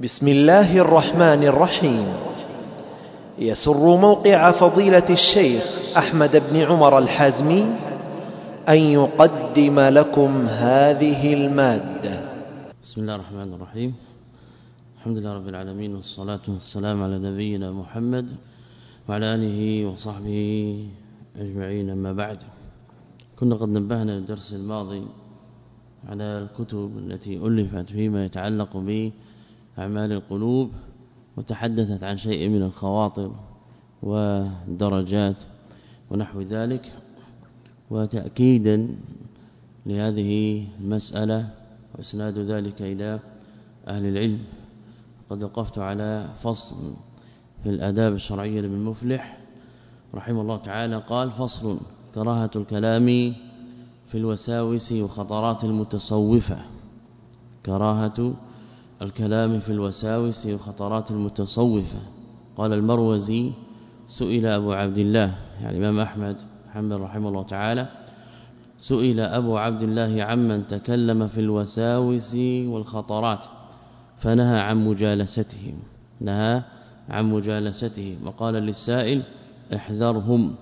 بسم الله الرحمن الرحيم. يسر موقع فضيلة الشيخ أحمد بن عمر الحازمي أن يقدم لكم هذه المادة. بسم الله الرحمن الرحيم. الحمد لله رب العالمين والصلاة والسلام على نبينا محمد وعلى آله وصحبه أجمعين. أما بعد كنا قد نبهنا الدرس الماضي على الكتب التي ألفت فيما يتعلق بأعمال القلوب وتحدثت عن شيء من الخواطر ودرجات ونحو ذلك وتأكيدا لهذه المسألة وإسناد ذلك إلى أهل العلم. قد وقفت على فصل في الآداب الشرعية لابن مفلح رحمه الله تعالى قال فصل كراهة الكلام في الوساوس وخطرات المتصوفة. كراهة الكلام في الوساوس وخطرات المتصوفة. قال المروزي سئل أبو عبد الله يعني الإمام أحمد محمد رحمه الله تعالى سئل أبو عبد الله عمن تكلم في الوساوس والخطرات فنهى عن مجالستهم نهى عن مجالسته وقال للسائل احذرهم.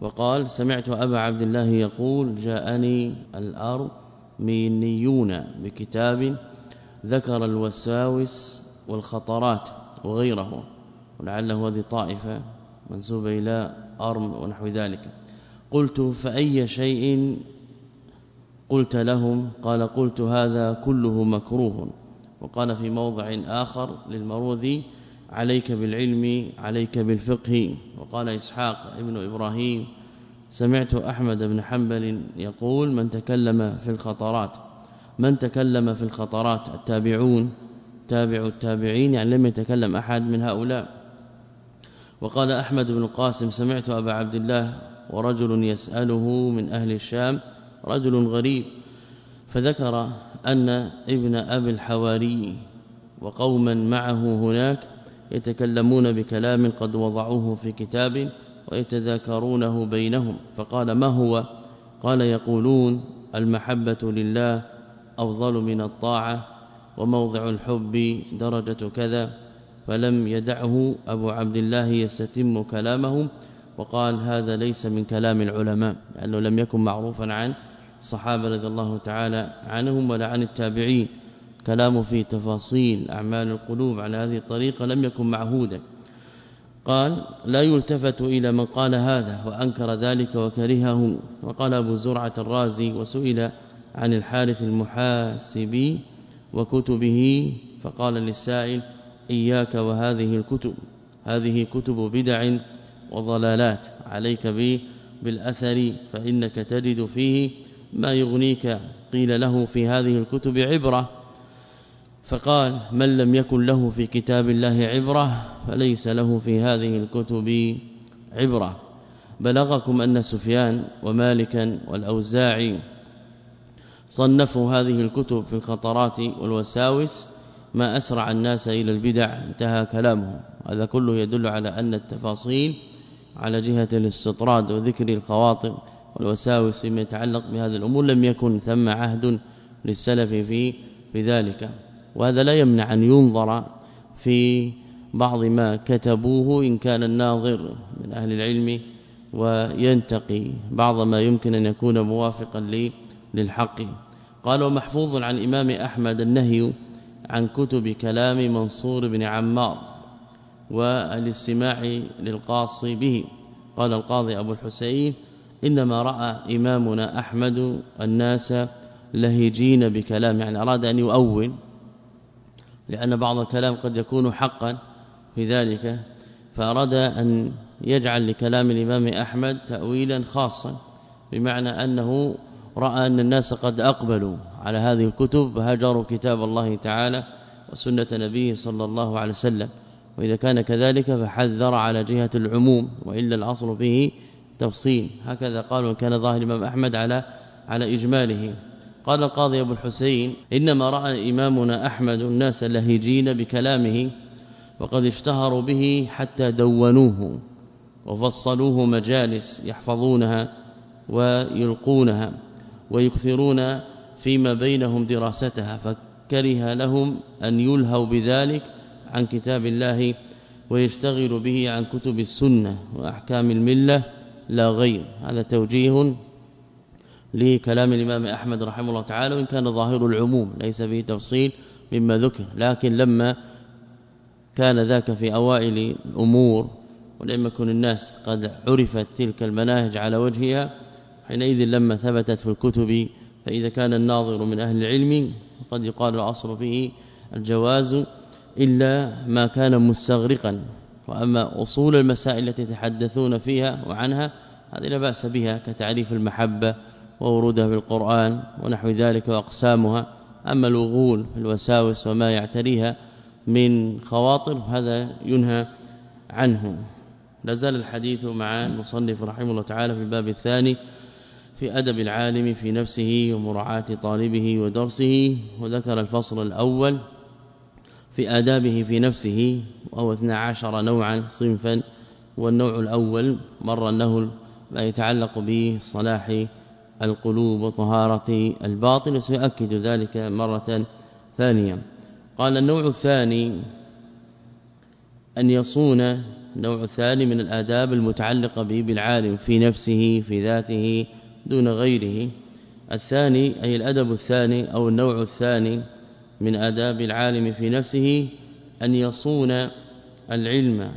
وقال سمعت أبا عبد الله يقول جاءني الأرمينيون بكتاب ذكر الوساوس والخطرات وغيره ولعله هذه طائفة منسوبة إلى أرم ونحو ذلك. قلت فأي شيء قلت لهم؟ قال قلت هذا كله مكروه. وقال في موضع آخر للمروذي عليك بالعلم عليك بالفقه. وقال إسحاق ابن إبراهيم سمعت أحمد بن حنبل يقول من تكلم في الخطرات. من تكلم في الخطرات؟ التابعون. تابع التابعين يعني لم يتكلم أحد من هؤلاء. وقال أحمد بن قاسم سمعت أبا عبد الله ورجل يسأله من أهل الشام رجل غريب فذكر أن ابن أبي الحواري وقوما معه هناك يتكلمون بكلام قد وضعوه في كتاب ويتذاكرونه بينهم. فقال ما هو؟ قال يقولون المحبة لله أفضل من الطاعة وموضع الحب درجة كذا. فلم يدعه أبو عبد الله يستتم كلامه وقال هذا ليس من كلام العلماء لأنه لم يكن معروفا عن الصحابة رضي الله تعالى عنهم ولا عن التابعين. كلام في تفاصيل أعمال القلوب على هذه الطريقة لم يكن معهودا. قال لا يلتفت إلى من قال هذا وأنكر ذلك وكرهه. وقال أبو زرعة الرازي وسئل عن الحارث المحاسبي وكتبه فقال للسائل إياك وهذه الكتب هذه كتب بدع وضلالات عليك به بالأثر فإنك تجد فيه ما يغنيك. قيل له في هذه الكتب عبرة فقال من لم يكن له في كتاب الله عبرة فليس له في هذه الكتب عبرة. بلغكم أن سفيان ومالكا والأوزاعي صنفوا هذه الكتب في الخطرات والوساوس ما أسرع الناس إلى البدع. انتهى كلامه هذا كله يدل على أن التفاصيل على جهة الاستطراد وذكر الخواطر والوساوس فيما يتعلق بهذه الأمور لم يكن ثم عهد للسلف في في ذلك. وهذا لا يمنع أن ينظر في بعض ما كتبوه إن كان الناظر من أهل العلم وينتقي. بعض ما يمكن أن يكون موافقا للحق. قال ومحفوظ عن الإمام أحمد النهي عن كتب كلام منصور بن عمار والإستماع للقاص به. قال القاضي أبو الحسين إنما رأى إمامنا أحمد الناس لهجين بكلام. يعني أراد أن يؤول لأن بعض الكلام قد يكون حقا في ذلك فأراد أن يجعل لكلام الإمام أحمد تأويلا خاصا بمعنى أنه رأى أن الناس قد أقبلوا على هذه الكتب وهجروا كتاب الله تعالى وسنة نبيه صلى الله عليه وسلم. وإذا كان كذلك فحذر على جهة العموم وإلا الأصل فيه تفصيل. هكذا قالوا كان ظاهر الإمام أحمد على على إجماله. قال القاضي أبو الحسين إنما رأى إمامنا أحمد الناس لهجين بكلامه وقد اشتهروا به حتى دونوه وفصلوه مجالس يحفظونها ويلقونها. ويكثرون فيما بينهم دراستها كره لهم أن يلهوا بذلك عن كتاب الله ويشتغل به عن كتب السنة وأحكام الملة لا غير. هذا توجيه لكلام الإمام أحمد رحمه الله تعالى وإن كان ظاهر العموم ليس فيه تفصيل مما ذكر. لكن لما كان ذاك في أوائل الأمور ولم يكن الناس قد عرفت تلك المناهج على وجهها حينئذ لما ثبتت في الكتب فإذا كان الناظر من أهل العلم قد يقال الأصل فيه الجواز إلا ما كان مستغرقا وأما أصول المسائل التي يتحدثون فيها وعنها هذه لا بأس بها كتعريف المحبة وورودها في القرآن ونحو ذلك وأقسامها أما الوغول في الوساوس وما يعتريها من خواطر هذا ينهى عنه. لازال الحديث مع المصنف رحمه الله تعالى في الباب الثاني في أدب العالم في نفسه ومراعاة طالبه ودرسه وذكر الفصل الأول في آدابه في نفسه وهو 12 نوعا صنفا والنوع الأول مر أنه ما يتعلق بصلاح القلوب وطهارة الباطن وسيؤكد ذلك مرة ثانية. قال النوع الثاني أن يصون النوع الثاني من الآداب المتعلقة به بالعالم في نفسه في ذاته دون غيره. الثاني أي الأدب الثاني أو النوع الثاني من آداب العالم في نفسه أن يصون العلم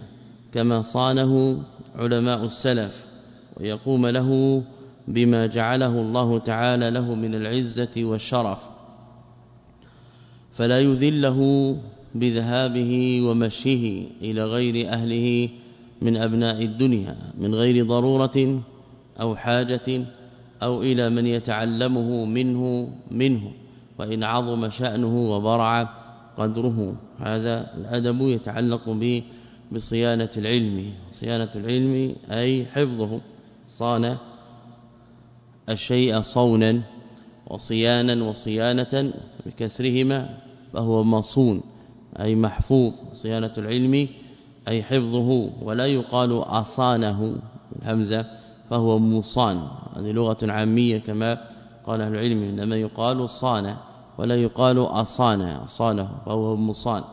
كما صانه علماء السلف ويقوم له بما جعله الله تعالى له من العزة والشرف. فلا يذله بذهابه ومشيه إلى غير أهله من أبناء الدنيا من غير ضرورة أو حاجة أو إلى من يتعلمه منه منه وإن عظم شأنه وبرع قدره. هذا الأدب يتعلق به بصيانة العلم. صيانة العلم أي حفظه. صان الشيء صونا وصيانا وصيانة بكسرهما فهو مصون أي محفوظ. صيانة العلم أي حفظه. ولا يقال أصانه. الهمزة فهو مصان. هذه لغة عامية كما قال أهل العلم إنما يقال صان ولا يقال أصان صانه فهو مصان.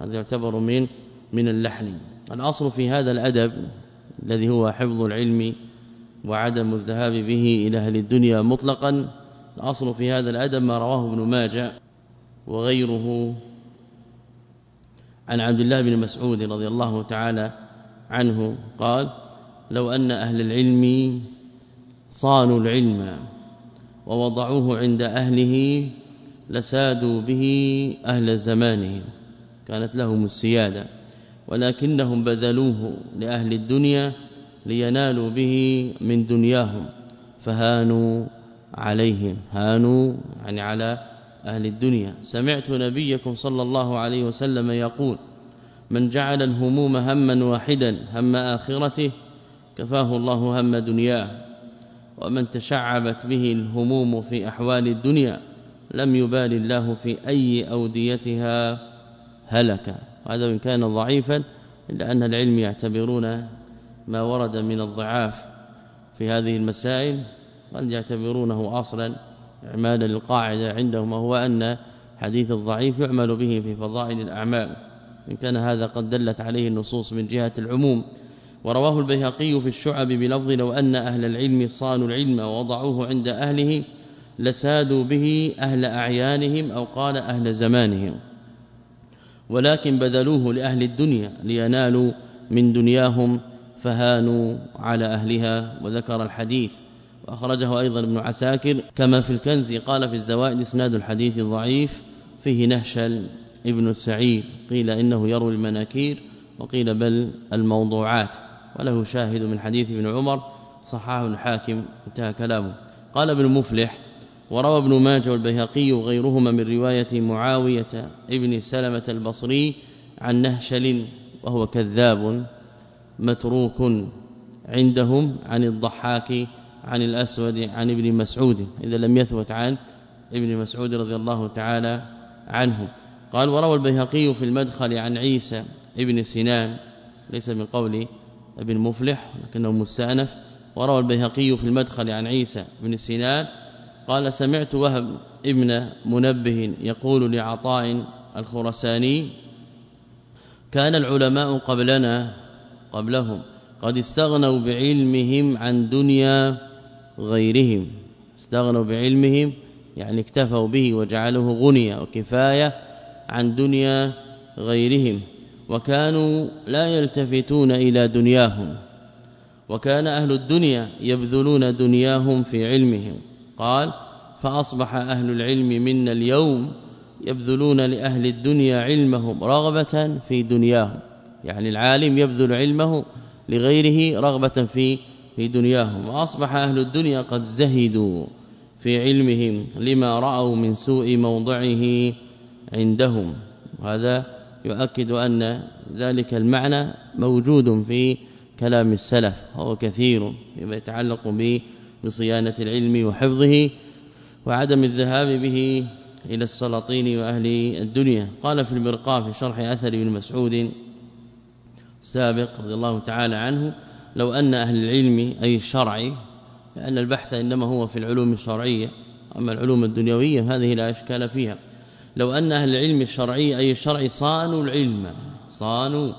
هذا يعتبر من من اللحن. الأصل في هذا الأدب الذي هو حفظ العلم وعدم الذهاب به إلى أهل الدنيا مطلقا الأصل في هذا الأدب ما رواه ابن ماجه وغيره عن عبد الله بن مسعود رضي الله تعالى عنه قال لو أن أهل العلم صانوا العلم ووضعوه عند أهله لسادوا به أهل زمانهم كانت لهم السيادة ولكنهم بذلوه لأهل الدنيا لينالوا به من دنياهم فهانوا عليهم هانوا يعني على أهل الدنيا. سمعت نبيكم صلى الله عليه وسلم يقول من جعل الهموم هما واحدا هم آخرته كفاه الله هم دنياه ومن تشعبت به الهموم في أحوال الدنيا لم يبال الله في أي أوديتها هلك. وهذا وإن كان ضعيفا إلا أن العلم يعتبرون ما ورد من الضعاف في هذه المسائل قد يعتبرونه أصلا اعمالا للقاعدة عندهم وهو أن حديث الضعيف يعمل به في فضائل الأعمال. إن كان هذا قد دلت عليه النصوص من جهة العموم ورواه البيهقي في الشعب بلفظ لو أن أهل العلم صانوا العلم ووضعوه عند أهله لسادوا به أهل أعيانهم أو قال أهل زمانهم. ولكن بذلوه لأهل الدنيا لينالوا من دنياهم فهانوا على أهلها. وذكر الحديث وأخرجه أيضا ابن عساكر كما في الكنز قال في الزوائد إسناد الحديث ضعيف فيه نهشل ابن سعيد قيل إنه يروي المناكير وقيل بل الموضوعات. وله شاهد من حديث ابن عمر صححه الحاكم انتهى كلامه. قال ابن مفلح وروى ابن ماجه والبيهقي وغيرهما من رواية معاوية ابن سلمة البصري عن نهشل وهو كذاب متروك عندهم عن الضحاك عن الأسود عن ابن مسعود إذا لم يثبت عن ابن مسعود رضي الله تعالى عنه قال وروى البيهقي في المدخل عن عيسى ابن سنان ليس من قول ابن مفلح لكنه مستأنف. وروى البيهقي في المدخل عن عيسى بن سنان قال سمعت وهب ابن منبه يقول لعطاء الخرساني كان العلماء قبلنا قبلهم قد استغنوا بعلمهم عن دنيا غيرهم. استغنوا بعلمهم يعني اكتفوا به وجعلوه غنيا وكفاية عن دنيا غيرهم. وكانوا لا يلتفتون إلى دنياهم. وكان أهل الدنيا يبذلون دنياهم في علمهم. قال فأصبح أهل العلم منا اليوم يبذلون لأهل الدنيا علمهم رغبة في دنياهم. يعني العالم يبذل علمه لغيره رغبة في في دنياهم. وأصبح أهل الدنيا قد زهدوا في علمهم لما رأوا من سوء موضعه عندهم. وهذا يؤكد أن ذلك المعنى موجود في كلام السلف وهو كثير فيما يتعلق به بصيانة العلم وحفظه وعدم الذهاب به إلى السلاطين وأهل الدنيا. قال في المرقاه في شرح أثر ابن مسعود السابق رضي الله تعالى عنه لو أن أهل العلم أي الشرعي لأن البحث إنما هو في العلوم الشرعية أما العلوم الدنيوية هذه لا أشكال فيها. لو أن أهل العلم الشرعي أي الشرعي صانوا العلم صانوا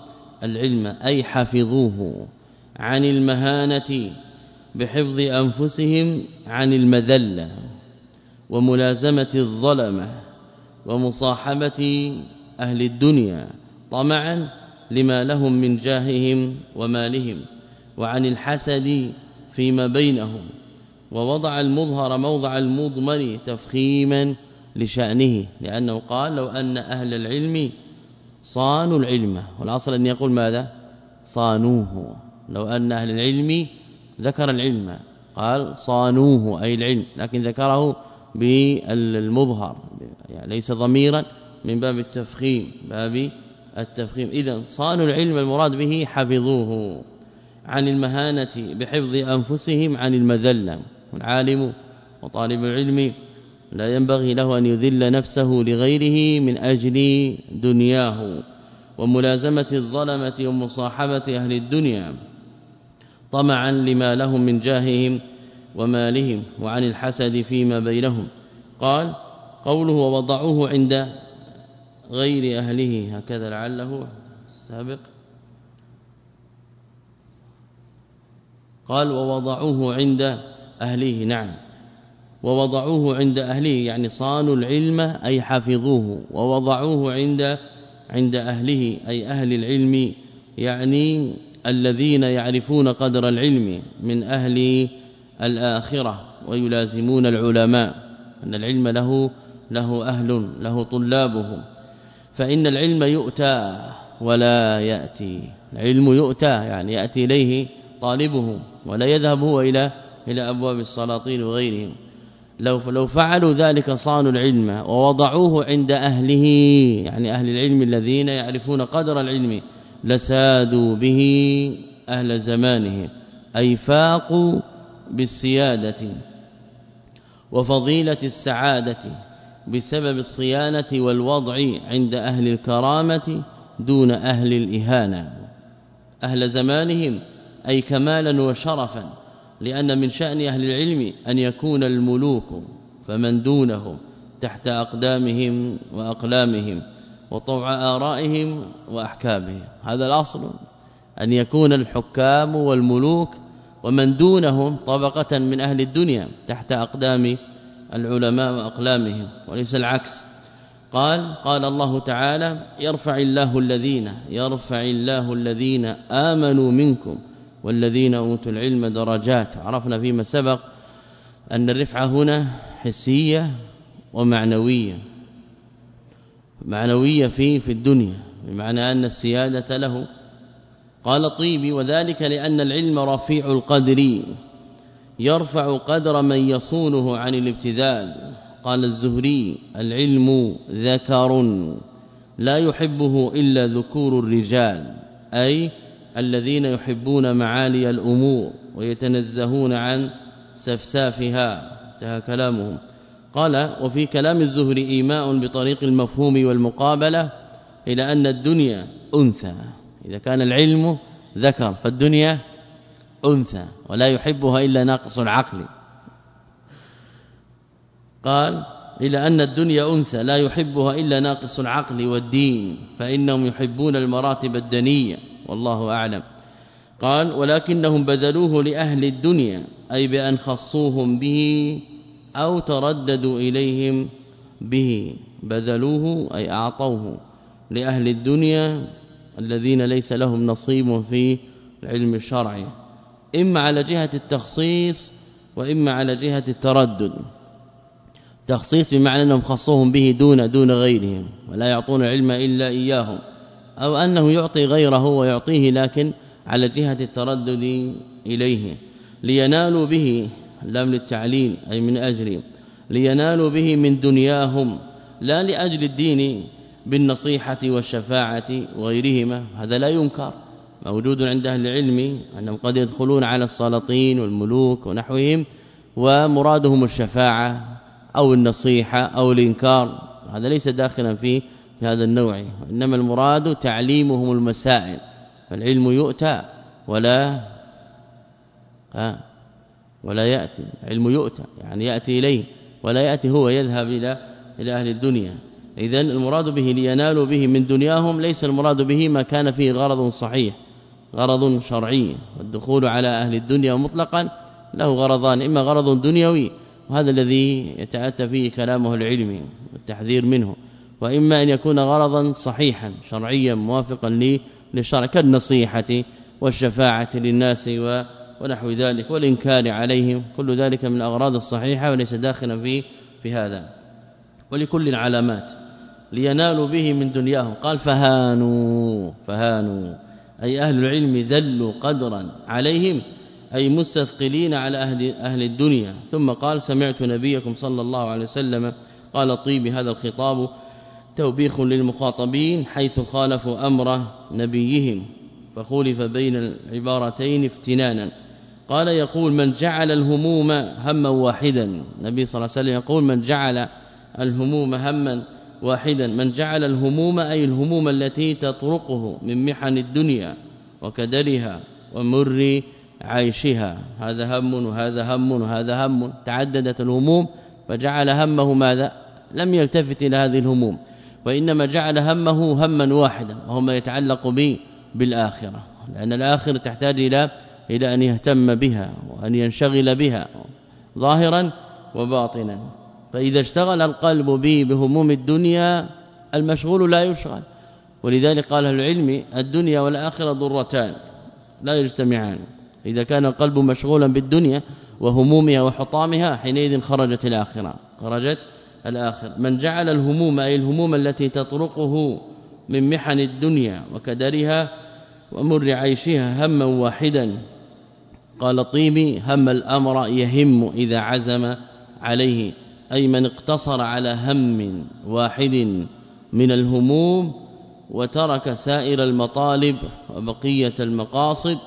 العلم أي حفظوه عن المهانة بحفظ أنفسهم عن المذلة وملازمة الظلمة ومصاحبة أهل الدنيا طمعا لما لهم من جاههم ومالهم وعن الحسد فيما بينهم ووضع المظهر موضع المضمر تفخيما لشأنه لأنه قال لو أن أهل العلم صانوا العلم. والأصل أن يقول ماذا؟ صانوه. لو أن أهل العلم ذكر العلم قال صانوه أي العلم لكن ذكره بالمظهر يعني ليس ضميرا من باب التفخيم باب التفخيم. اذا صانوا العلم المراد به حفظوه عن المهانة بحفظ أنفسهم عن المذلة. العالم وطالب العلم لا ينبغي له أن يذل نفسه لغيره من أجل دنياه وملازمة الظلمة ومصاحبة أهل الدنيا طمعا لما لهم من جاههم ومالهم وعن الحسد فيما بينهم. قال قوله ووضعوه عند غير أهله هكذا لعله سابق. قال ووضعوه عند أهله نعم. ووضعوه عند أهله يعني صانوا العلم أي حفظوه. ووضعوه عند عند أهله أي أهل العلم يعني الذين يعرفون قدر العلم من أهل الآخرة ويلازمون العلماء. أن العلم له له أهل له طلابه. فإن العلم يؤتى ولا يأتي. العلم يؤتى يعني يأتي إليه طالبه ولا يذهب هو إلى إلى أبواب السلاطين وغيرهم. لو لو فعلوا ذلك صانوا العلم ووضعوه عند أهله يعني أهل العلم الذين يعرفون قدر العلم لسادوا به أهل زمانه أي فاقوا بالسيادة وفضيلة السعادة بسبب الصيانة والوضع عند أهل الكرامة دون أهل الإهانة. أهل زمانهم أي كمالا وشرفا. لأن من شأن أهل العلم أن يكون الملوك فمن دونهم تحت أقدامهم وأقلامهم وطوع آرائهم وأحكامهم. هذا الأصل أن يكون الحكام والملوك ومن دونهم طبقة من أهل الدنيا تحت أقدام العلماء وأقلامهم وليس العكس. قال قال الله تعالى يرفع الله الذين يرفع الله الذين آمنوا منكم والذين أوتوا العلم درجات. عرفنا فيما سبق أن الرفعة هنا حسية ومعنوية. معنوية في في الدنيا بمعنى أن السيادة له. قال طيبي وذلك لأن العلم رفيع القدر يرفع قدر من يصونه عن الابتذال. قال الزهري العلم ذكر لا يحبه إلا ذكور الرجال أي الذين يحبون معالي الأمور ويتنزهون عن سفسافها. انتهى كلامهم. قال وفي كلام الزهري إيماء بطريق المفهوم والمقابلة إلى أن الدنيا أنثى. إذا كان العلم ذكر فالدنيا أنثى ولا يحبها إلا ناقص العقل. قال إلى أن الدنيا أنثى لا يحبها إلا ناقص العقل والدين فإنهم يحبون المراتب الدنية والله أعلم. قال ولكنهم بذلوه لأهل الدنيا أي بأن خصوهم به أو ترددوا إليهم به. بذلوه أي أعطوه لأهل الدنيا الذين ليس لهم نصيب في العلم الشرعي إما على جهة التخصيص وإما على جهة التردد. تخصيص بمعنى أنهم خصوهم به دون دون غيرهم ولا يعطون العلم إلا إياهم أو أنه يعطي غيره ويعطيه لكن على جهة التردد إليه لينالوا به لم للتعليل أي من أجل لينالوا به من دنياهم لا لأجل الدين بالنصيحة والشفاعة وغيرهما هذا لا ينكر موجود عند أهل العلم أنهم قد يدخلون على السلاطين والملوك ونحوهم ومرادهم الشفاعة أو النصيحة أو الإنكار. هذا ليس داخلا في في هذا النوع إنما المراد تعليمهم المسائل. فالعلم يؤتى ولا ولا يأتي. علم يؤتى يعني يأتي إليه ولا يأتي هو يذهب إلى إلى أهل الدنيا. اذا المراد به لينالوا به من دنياهم ليس المراد به ما كان فيه غرض صحيح غرض شرعي. والدخول على أهل الدنيا مطلقا له غرضان إما غرض دنيوي وهذا الذي يتأتى فيه كلامه العلمي والتحذير منه. وإما أن يكون غرضا صحيحا شرعيا موافقا للشرع كالنصيحه والشفاعة للناس ونحو ذلك والإنكار عليهم. كل ذلك من الاغراض الصحيحة وليس داخلا في في هذا. ولكل علامات لينالوا به من دنياهم. قال فهانوا فهانوا. أي أهل العلم ذلوا قدرا عليهم أي مستثقلين على أهل, أهل الدنيا. ثم قال سمعت نبيكم صلى الله عليه وسلم قال طيب هذا الخطاب توبيخ للمخاطبين حيث خالفوا أمر نبيهم فخولف بين العبارتين افتنانا. قال يقول من جعل الهموم هما واحدا. النبي صلى الله عليه وسلم يقول من جعل الهموم هما واحدا. من جعل الهموم أي الهموم التي تطرقه من محن الدنيا وكدرها ومر عيشها. هذا هم وهذا هم وهذا هم. تعددت الهموم فجعل همه ماذا؟ لم يلتفت إلى هذه الهموم. وإنما جعل همه هما واحدا وهو ما يتعلق به بالآخرة. لأن الآخرة تحتاج إلى إلى أن يهتم بها وأن ينشغل بها ظاهرا وباطنا. فإذا اشتغل القلب به بهموم الدنيا المشغول لا يشغل. ولذلك قال العلم الدنيا والآخرة ضرتان لا يجتمعان. إذا كان القلب مشغولا بالدنيا وهمومها وحطامها حينئذ خرجت الآخرة. خرجت الآخر من جعل الهموم أي الهموم التي تطرقه من محن الدنيا وكدرها ومر عيشها هما واحدا قال طيبي هم الأمر يهم إذا عزم عليه أي من اقتصر على هم واحد من الهموم وترك سائر المطالب وبقية المقاصد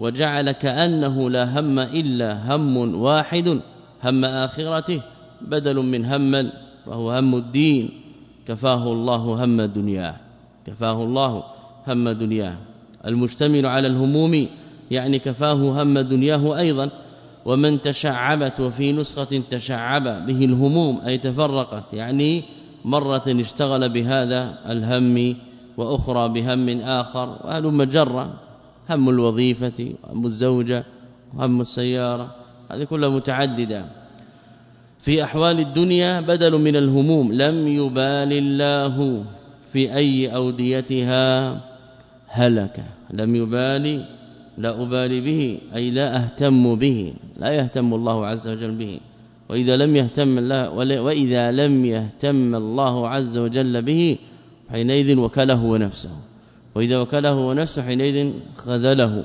وجعل كأنه لا هم إلا هم واحد هم آخرته بدل من هم وهو هم الدين. كفاه الله هم دنياه. كفاه الله هم دنياه. المشتمل على الهموم يعني كفاه هم دنياه أيضا. ومن تشعبت وفي نسخة تشعب به الهموم أي تفرقت يعني مرة اشتغل بهذا الهم وأخرى بهم آخر. وهل مجرة؟ هم الوظيفة وهم الزوجة وهم السيارة هذه كلها متعددة. في أحوال الدنيا بدل من الهموم لم يبال الله في أي أوديتها هلك. لم يبالي لا أبالي به أي لا أهتم به لا يهتم الله عز وجل به. وإذا لم يهتم الله وإذا لم يهتم الله عز وجل به حينئذ وكله ونفسه وإذا وكله ونفسه حينئذ خذله.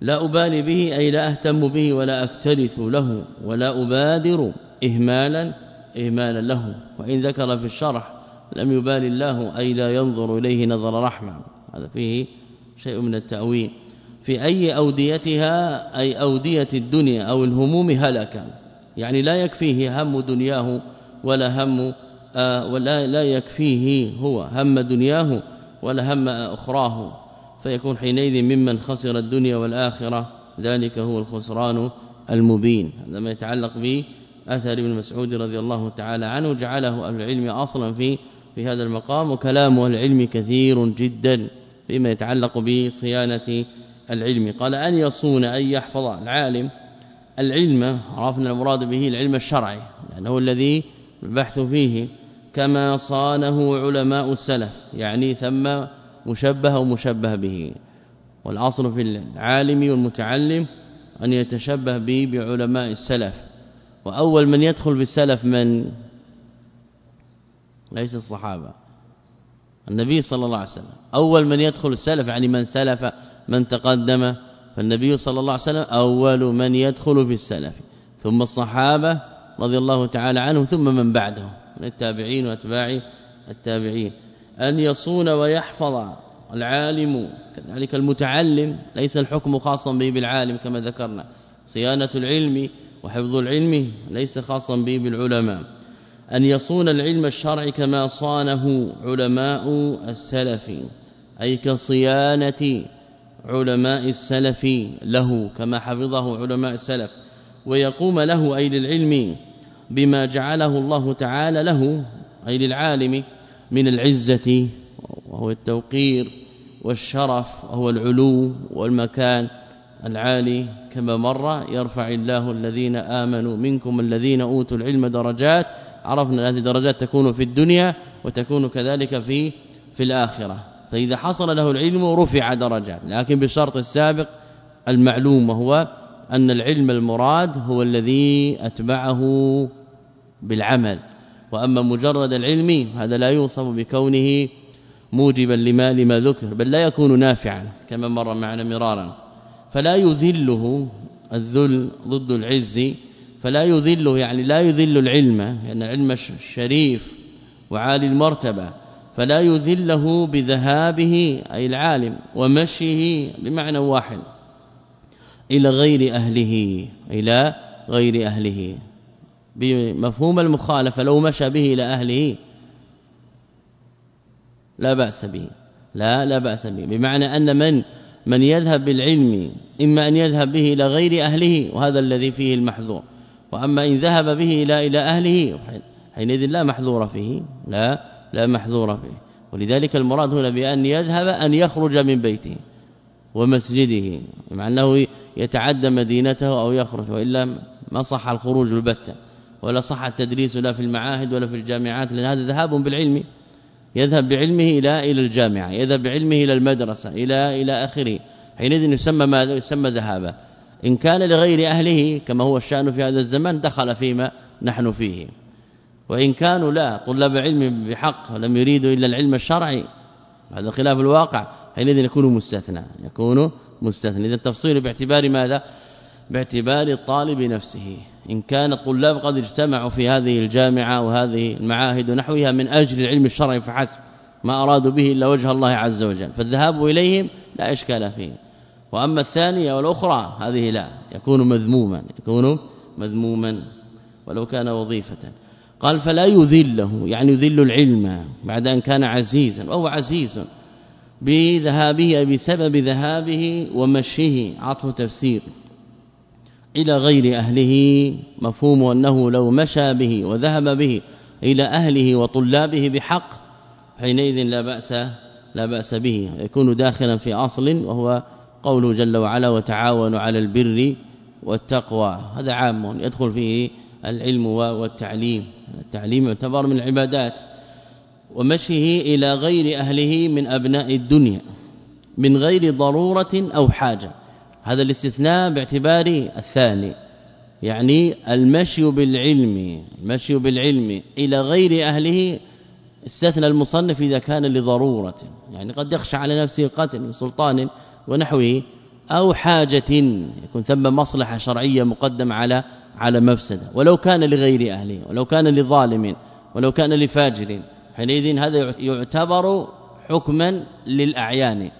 لا أبالي به أي لا أهتم به ولا أكترث له ولا أبادر إهمالا إهمالا له. وإن ذكر في الشرح لم يبالي الله أي لا ينظر إليه نظر رحمة. هذا فيه شيء من التأويل. في أي أوديتها أي أودية الدنيا أو الهموم هلك. يعني لا يكفيه هم دنياه ولا هم ولا لا يكفيه هو. هم دنياه ولا هم أخراه. فيكون حينئذ ممن خسر الدنيا والآخرة. ذلك هو الخسران المبين. هذا ما يتعلق به أثر ابن مسعود رضي الله تعالى عنه. جعله أهل العلم أصلا في في هذا المقام. وكلام أهل العلم كثير جدا فيما يتعلق بصيانة العلم. قال أن يصون أن يحفظ العالم العلم. عرفنا المراد به العلم الشرعي لأنه الذي البحث فيه. كما صانه علماء السلف يعني ثم مشبه ومشبه به. والأصل في العالم والمتعلم أن يتشبه به بعلماء السلف. وأول من يدخل في السلف من؟ ليس الصحابة. النبي صلى الله عليه وسلم. أول من يدخل السلف يعني من سلف من تقدم. فالنبي صلى الله عليه وسلم أول من يدخل في السلف. ثم الصحابة رضي الله تعالى عنهم ثم من بعدهم. من التابعين واتباع التابعين. أن يصون ويحفظ العالم كذلك المتعلم ليس الحكم خاصا به بالعالم كما ذكرنا. صيانة العلم وحفظ العلم ليس خاصا به بالعلماء. أن يصون العلم الشرعي كما صانه علماء السلف أي كصيانة علماء السلف له كما حفظه علماء السلف. ويقوم له أي للعلم بما جعله الله تعالى له أي للعالم من العزة وهو التوقير والشرف وهو العلو والمكان العالي. كما مر يرفع الله الذين آمنوا منكم الذين أوتوا العلم درجات. عرفنا هذه الدرجات تكون في الدنيا وتكون كذلك في في الآخرة. فإذا حصل له العلم رفع درجات. لكن بالشرط السابق المعلوم وهو أن العلم المراد هو الذي أتبعه بالعمل. وأما مجرد العلم هذا لا يوصف بكونه موجبا لما لما ذكر بل لا يكون نافعا كما مر معنا مرارا. فلا يذله الذل ضد العز فلا يذله يعني لا يذل العلم لأن العلم شريف وعالي المرتبة. فلا يذله بذهابه أي العالم ومشيه بمعنى واحد إلى غير أهله إلى غير أهله. بمفهوم المخالفة لو مشى به إلى أهله لا بأس به. لا لا بأس به. بمعنى أن من من يذهب بالعلم إما أن يذهب به إلى غير أهله وهذا الذي فيه المحذور. وأما إن ذهب به إلى إلى أهله حينئذ لا محذور فيه. لا لا محذور فيه. ولذلك المراد هنا بأن يذهب أن يخرج من بيته ومسجده مع أنه يتعدى مدينته أو يخرج وإلا ما صح الخروج البتة. ولا صح التدريس لا في المعاهد ولا في الجامعات لأن هذا ذهاب بالعلم يذهب بعلمه إلى إلى الجامعة يذهب بعلمه إلى المدرسة إلى إلى آخره. حينئذ يسمى ماذا يسمى ذهابا. إن كان لغير أهله كما هو الشأن في هذا الزمان دخل فيما نحن فيه. وإن كانوا لا طلاب علم بحق ولم يريدوا إلا العلم الشرعي هذا خلاف الواقع. حينئذ يكون مستثنى يكون مستثنى. إذا التفصيل باعتبار ماذا؟ باعتبار الطالب نفسه. إن كان الطلاب قد اجتمعوا في هذه الجامعة وهذه المعاهد ونحوها من أجل العلم الشرعي فحسب ما أرادوا به إلا وجه الله عز وجل. فالذهاب إليهم لا إشكال فيه. وأما الثانية والأخرى هذه لا يكون مذموما يكون مذموما ولو كان وظيفة. قال فلا يذله. يعني يذل العلم بعد أن كان عزيزا وهو عزيز بذهابه بسبب ذهابه ومشيه. عطف تفسير. إلى غير أهله مفهوم أنه لو مشى به وذهب به إلى أهله وطلابه بحق حينئذ لا بأس لا بأس به يكون داخلا في أصل وهو قوله جل وعلا وتعاونوا على البر والتقوى هذا عام يدخل فيه العلم والتعليم. التعليم يعتبر من العبادات. ومشيه إلى غير أهله من أبناء الدنيا من غير ضرورة أو حاجة. هذا الاستثناء باعتبار الثاني يعني المشي بالعلم المشي بالعلم إلى غير أهله استثنى المصنف إذا كان لضرورة يعني قد يخشى على نفسه قتل سلطان ونحوه أو حاجة يكون ثم مصلحة شرعية مقدم على على مفسدة. ولو كان لغير أهله ولو كان لظالم ولو كان لفاجر حينئذ هذا يعتبر حكما للأعيان.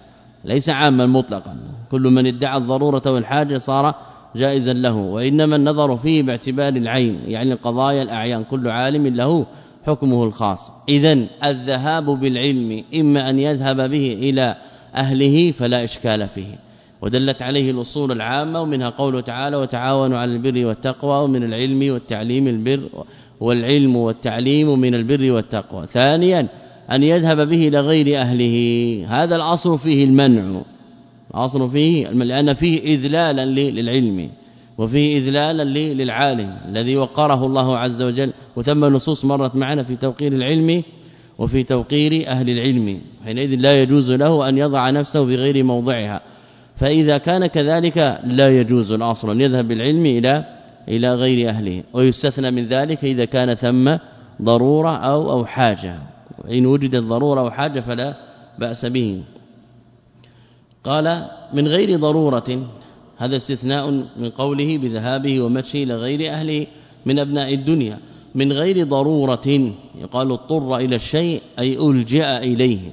ليس عاما مطلقا. كل من ادعى الضرورة والحاجة صار جائزا له وإنما النظر فيه باعتبار العين يعني قضايا الأعيان. كل عالم له حكمه الخاص. اذا الذهاب بالعلم إما أن يذهب به إلى أهله فلا إشكال فيه. ودلت عليه الأصول العامة ومنها قوله تعالى وتعاونوا على البر والتقوى ومن العلم والتعليم البر والعلم والتعليم من البر والتقوى ثانيا أن يذهب به إلى غير أهله. هذا الاصل فيه المنع. اصل فيه لأن فيه اذلالا للعلم وفيه اذلالا للعالم الذي وقره الله عز وجل وثم نصوص مرت معنا في توقير العلم وفي توقير أهل العلم. حينئذ لا يجوز له أن يضع نفسه في غير موضعها. فإذا كان كذلك لا يجوز الاصل أن يذهب بالعلم إلى إلى غير أهله. ويستثنى من ذلك إذا كان ثم ضرورة أو أو حاجة. وان وجدت ضروره أو حاجة فلا بأس به. قال من غير ضرورة هذا استثناء من قوله بذهابه ومشي إلى غير أهله من أبناء الدنيا. من غير ضرورة يقال اضطر إلى الشيء أي ألجأ إليه.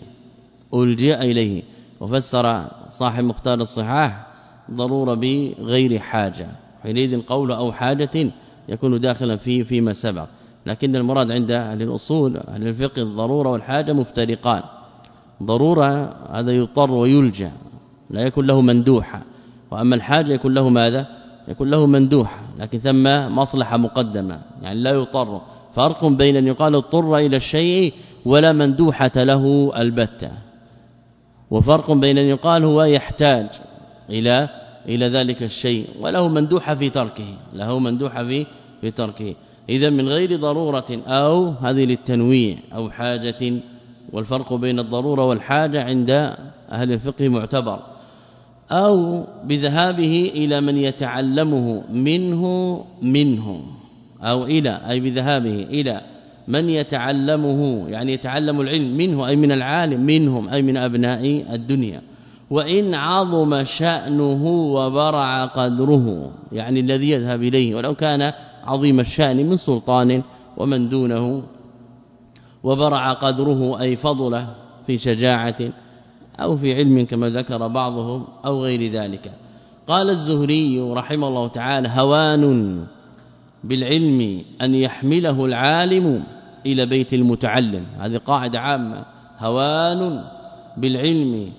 ألجأ إليه. وفسر صاحب مختار الصحاح ضرورة بغير حاجة. حينئذ قول أو حاجة يكون داخلا فيه فيما سبق. لكن المراد عند أهل الأصول أهل الفقه الضرورة والحاجة مفترقان. ضرورة هذا يضطر ويلجأ لا يكون له مندوحة. وأما الحاجة يكون له ماذا؟ يكون له مندوحة. لكن ثم مصلحة مقدمة يعني لا يضطر. فرق بين أن يقال اضطر إلى الشيء ولا مندوحة له البتة. وفرق بين أن يقال هو يحتاج إلى إلى ذلك الشيء وله مندوحة في تركه. له مندوحة في في تركه. اذا من غير ضرورة أو هذه للتنويع أو حاجة والفرق بين الضرورة والحاجة عند أهل الفقه معتبر أو بذهابه إلى من يتعلمه منه منه أو إلى أي بذهابه إلى من يتعلمه يعني يتعلم العلم منه أي من العالم منهم أي من أبناء الدنيا. وإن عظم شأنه وبرع قدره يعني الذي يذهب إليه ولو كان عظيم الشأن من سلطان ومن دونه وبرع قدره أي فضله في شجاعة أو في علم كما ذكر بعضهم أو غير ذلك. قال الزهري رحمه الله تعالى هوان بالعلم أن يحمله العالم إلى بيت المتعلم هذه قاعدة عامة. هوان بالعلم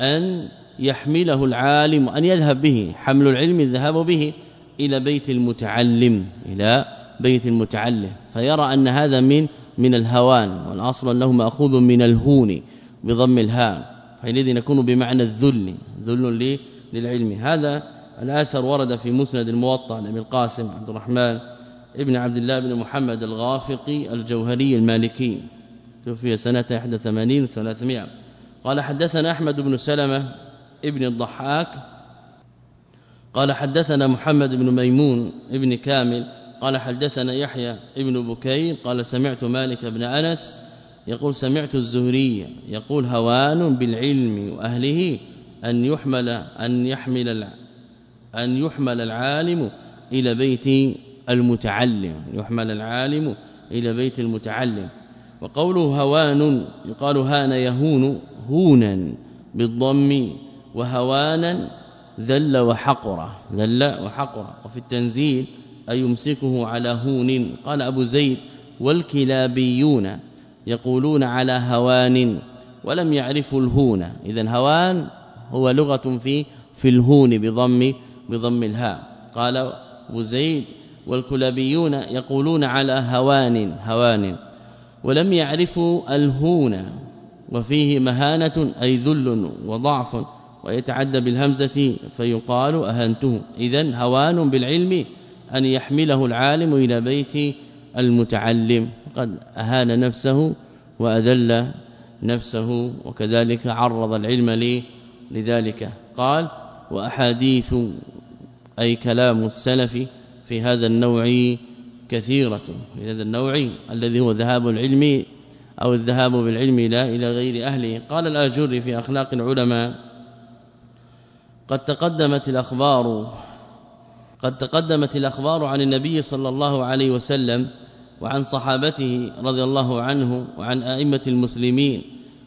أن يحمله العالم أن يذهب به حمل العلم الذهاب به إلى بيت المتعلم إلى بيت المتعلم. فيرى أن هذا من من الهوان والأصل أنه مأخوذ من الهون بضم الهاء. حينئذ يكون بمعنى الذل ذل للعلم. هذا الآثر ورد في مسند الموطأ لابن القاسم عبد الرحمن ابن عبد الله بن محمد الغافقي الجوهري المالكي. توفي سنة 81 و300 قال حدثنا أحمد بن سلمة ابن الضحاك قال حدثنا محمد بن ميمون ابن كامل قال حدثنا يحيى ابن بكير قال سمعت مالك بن أنس يقول سمعت الزهري يقول هوان بالعلم وأهله أن يحمل أن يحمل أن يحمل العالم إلى بيت المتعلم يحمل العالم إلى بيت المتعلم. وقوله هوان يقال هان يهون هونا بالضم وهوانا ذل وحقره ذل وحقره وفي التنزيل أي يمسكه على هون؟ قال أبو زيد والكلابيون يقولون على هوان ولم يعرفوا الهون. اذا هوان هو لغة في في الهون بضم بضم الهاء. قال أبو زيد والكلابيون يقولون على هوان هوان. ولم يعرفوا الهون. وفيه مهانة أي ذل وضعف. ويتعدى بالهمزة فيقال أهنته. اذا هوان بالعلم أن يحمله العالم إلى بيت المتعلم. قد أهان نفسه وأذل نفسه وكذلك عرض العلم لذلك. قال وأحاديث أي كلام السلف في هذا النوع كثيرة. في هذا النوع الذي هو ذهاب العلم أو الذهاب بالعلم لا إلى غير أهله. قال الآجر في أخلاق العلماء قد تقدمت الأخبار قد تقدمت الأخبار عن النبي صلى الله عليه وسلم وعن صحابته رضي الله عنه وعن أئمة المسلمين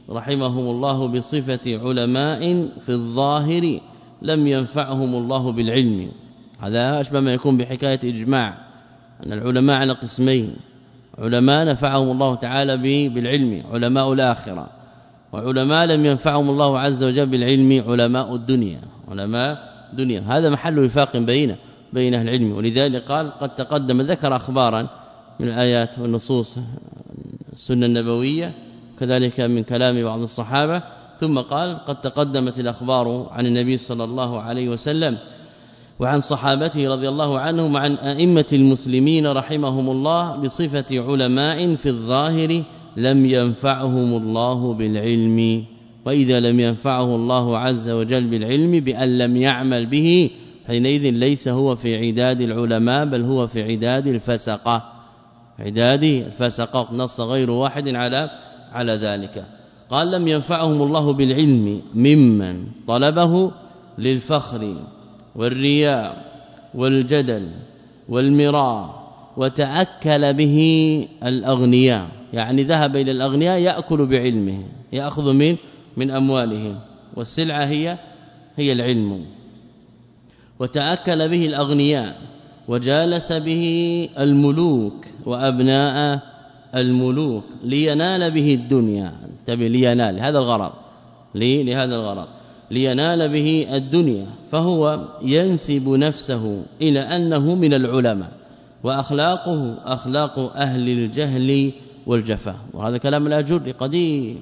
رحمهم الله بصفة علماء في الظاهر لم ينفعهم الله بالعلم. هذا أشبه ما يكون بحكاية إجماع أن العلماء على قسمين علماء نفعهم الله تعالى بالعلم علماء الآخرة وعلماء لم ينفعهم الله عز وجل بالعلم علماء الدنيا. علماء دنيا. هذا محل وفاق بين بين أهل العلم. ولذلك قال قد تقدم ذكر أخبارا من الآيات والنصوص السنة النبوية كذلك من كلام بعض الصحابة. ثم قال قد تقدمت الأخبار عن النبي صلى الله عليه وسلم وعن صحابته رضي الله عنهم وعن أئمة المسلمين رحمهم الله بصفة علماء في الظاهر لم ينفعهم الله بالعلم. وإذا لم ينفعه الله عز وجل بالعلم بأن لم يعمل به حينئذ ليس هو في عداد العلماء بل هو في عداد الفسقة. عداد الفسقة نص غير واحد على على ذلك. قال لم ينفعهم الله بالعلم ممن طلبه للفخر والرياء والجدل والمراء وتأكل به الأغنياء. يعني ذهب إلى الأغنياء يأكل بعلمه. يأخذ من من أموالهم والسلعة هي هي العلم. وتأكل به الأغنياء وجالس به الملوك وأبناء الملوك لينال به الدنيا. انتبه لينال هذا الغرض. لي لهذا الغرض. لينال به الدنيا فهو ينسب نفسه إلى أنه من العلماء. وأخلاقه أخلاق أهل الجهل والجفاء. وهذا كلام الأجر قديم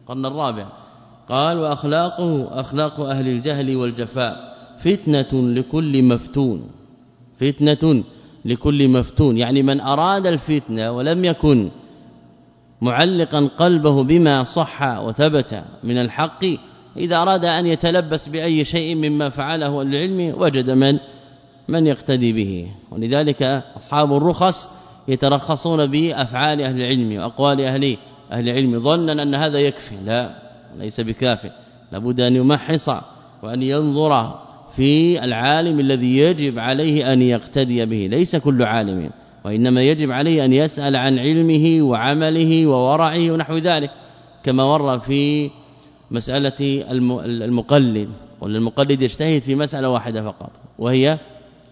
القرن الرابع. قال وأخلاقه أخلاق أهل الجهل والجفاء. فتنة لكل مفتون. فتنة لكل مفتون. يعني من أراد الفتنة ولم يكن معلقا قلبه بما صح وثبت من الحق إذا أراد أن يتلبس بأي شيء مما فعله العلم وجد من من يقتدي به. ولذلك أصحاب الرخص يترخصون بأفعال أهل العلم وأقوال أهل أهل العلم. ظنا أن هذا يكفي. لا. ليس بكاف. لابد أن يمحص وأن ينظر في العالم الذي يجب عليه أن يقتدي به. ليس كل عالم وإنما يجب عليه أن يسأل عن علمه وعمله وورعه ونحو ذلك كما ور في مسألة المقلد. ولا المقلد يجتهد في مسألة واحدة فقط وهي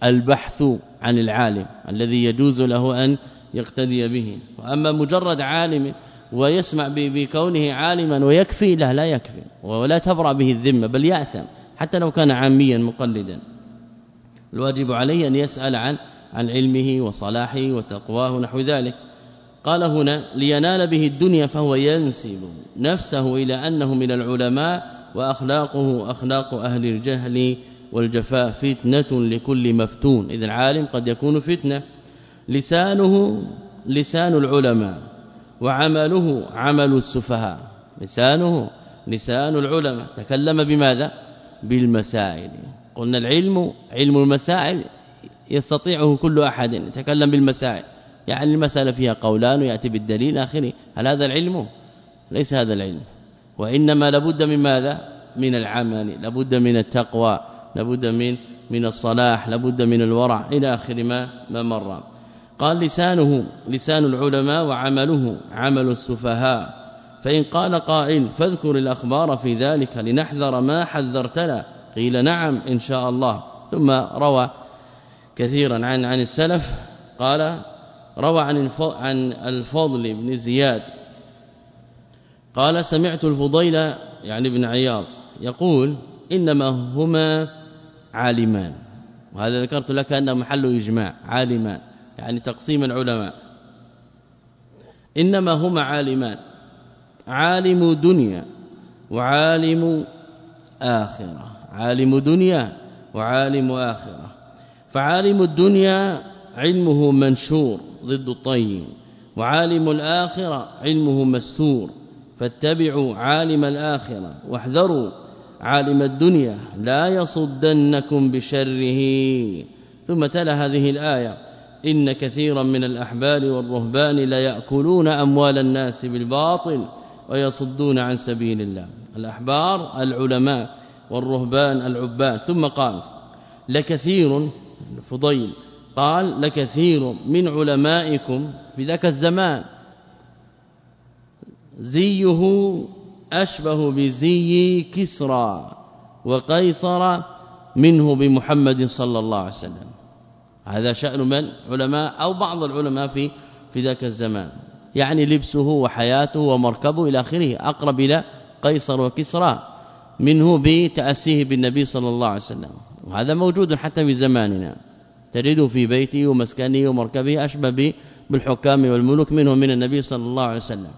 البحث عن العالم الذي يجوز له أن يقتدي به. وأما مجرد عالم ويسمع بكونه عالما ويكفي لا لا يكفي. ولا تبرأ به الذمة بل يأثم حتى لو كان عاميا مقلدا. الواجب عليه أن يسأل عن عن علمه وصلاحه وتقواه نحو ذلك. قال هنا لينال به الدنيا فهو ينسب نفسه إلى أنه من العلماء وأخلاقه أخلاق أهل الجهل والجفاء فتنة لكل مفتون. اذا العالم قد يكون فتنة. لسانه لسان العلماء. وعمله عمل السفهاء لسانه لسان العلماء. تكلم بماذا؟ بالمسائل. قلنا العلم علم المسائل يستطيعه كل أحد. يتكلم بالمسائل. يعني المسألة فيها قولان ويأتي بالدليل آخره. هل هذا العلم؟ ليس هذا العلم. وإنما لابد من ماذا؟ من العمل. لابد من التقوى. لابد من من الصلاح. لابد من الورع. إلى آخر ما ما مر. قال لسانه لسان العلماء وعمله عمل السفهاء. فإن قال قائل فاذكر الأخبار في ذلك لنحذر ما حذرتنا. قيل نعم إن شاء الله. ثم روى كثيرا عن عن السلف. قال روى عن عن الفضل بن زياد. قال سمعت الفضيل يعني ابن عياض يقول إنما هما عالمان. وهذا ذكرت لك أنه محل إجماع عالمان. يعني تقسيم العلماء. إنما هما عالمان. عالم دنيا وعالم آخرة. عالم دنيا وعالم آخرة. فعالم الدنيا علمه منشور ضد الطيب وعالم الآخرة علمه مستور. فاتبعوا عالم الآخرة واحذروا عالم الدنيا لا يصدنكم بشره. ثم تلا هذه الآية إن كثيرا من الأحبار والرهبان لا يأكلون أموال الناس بالباطل ويصدون عن سبيل الله. الأحبار العلماء والرهبان العباد. ثم قال لكثير فضيل قال لكثير من علمائكم في ذاك الزمان زيه أشبه بزي كسرى وقيصر منه بمحمد صلى الله عليه وسلم. هذا شأن من علماء أو بعض العلماء في في ذاك الزمان. يعني لبسه وحياته ومركبه إلى آخره أقرب إلى قيصر وكسرى منه بتأسيه بالنبي صلى الله عليه وسلم. وهذا موجود حتى في زماننا. تجده في بيته ومسكنه ومركبه أشبه بالحكام والملوك منهم من النبي صلى الله عليه وسلم.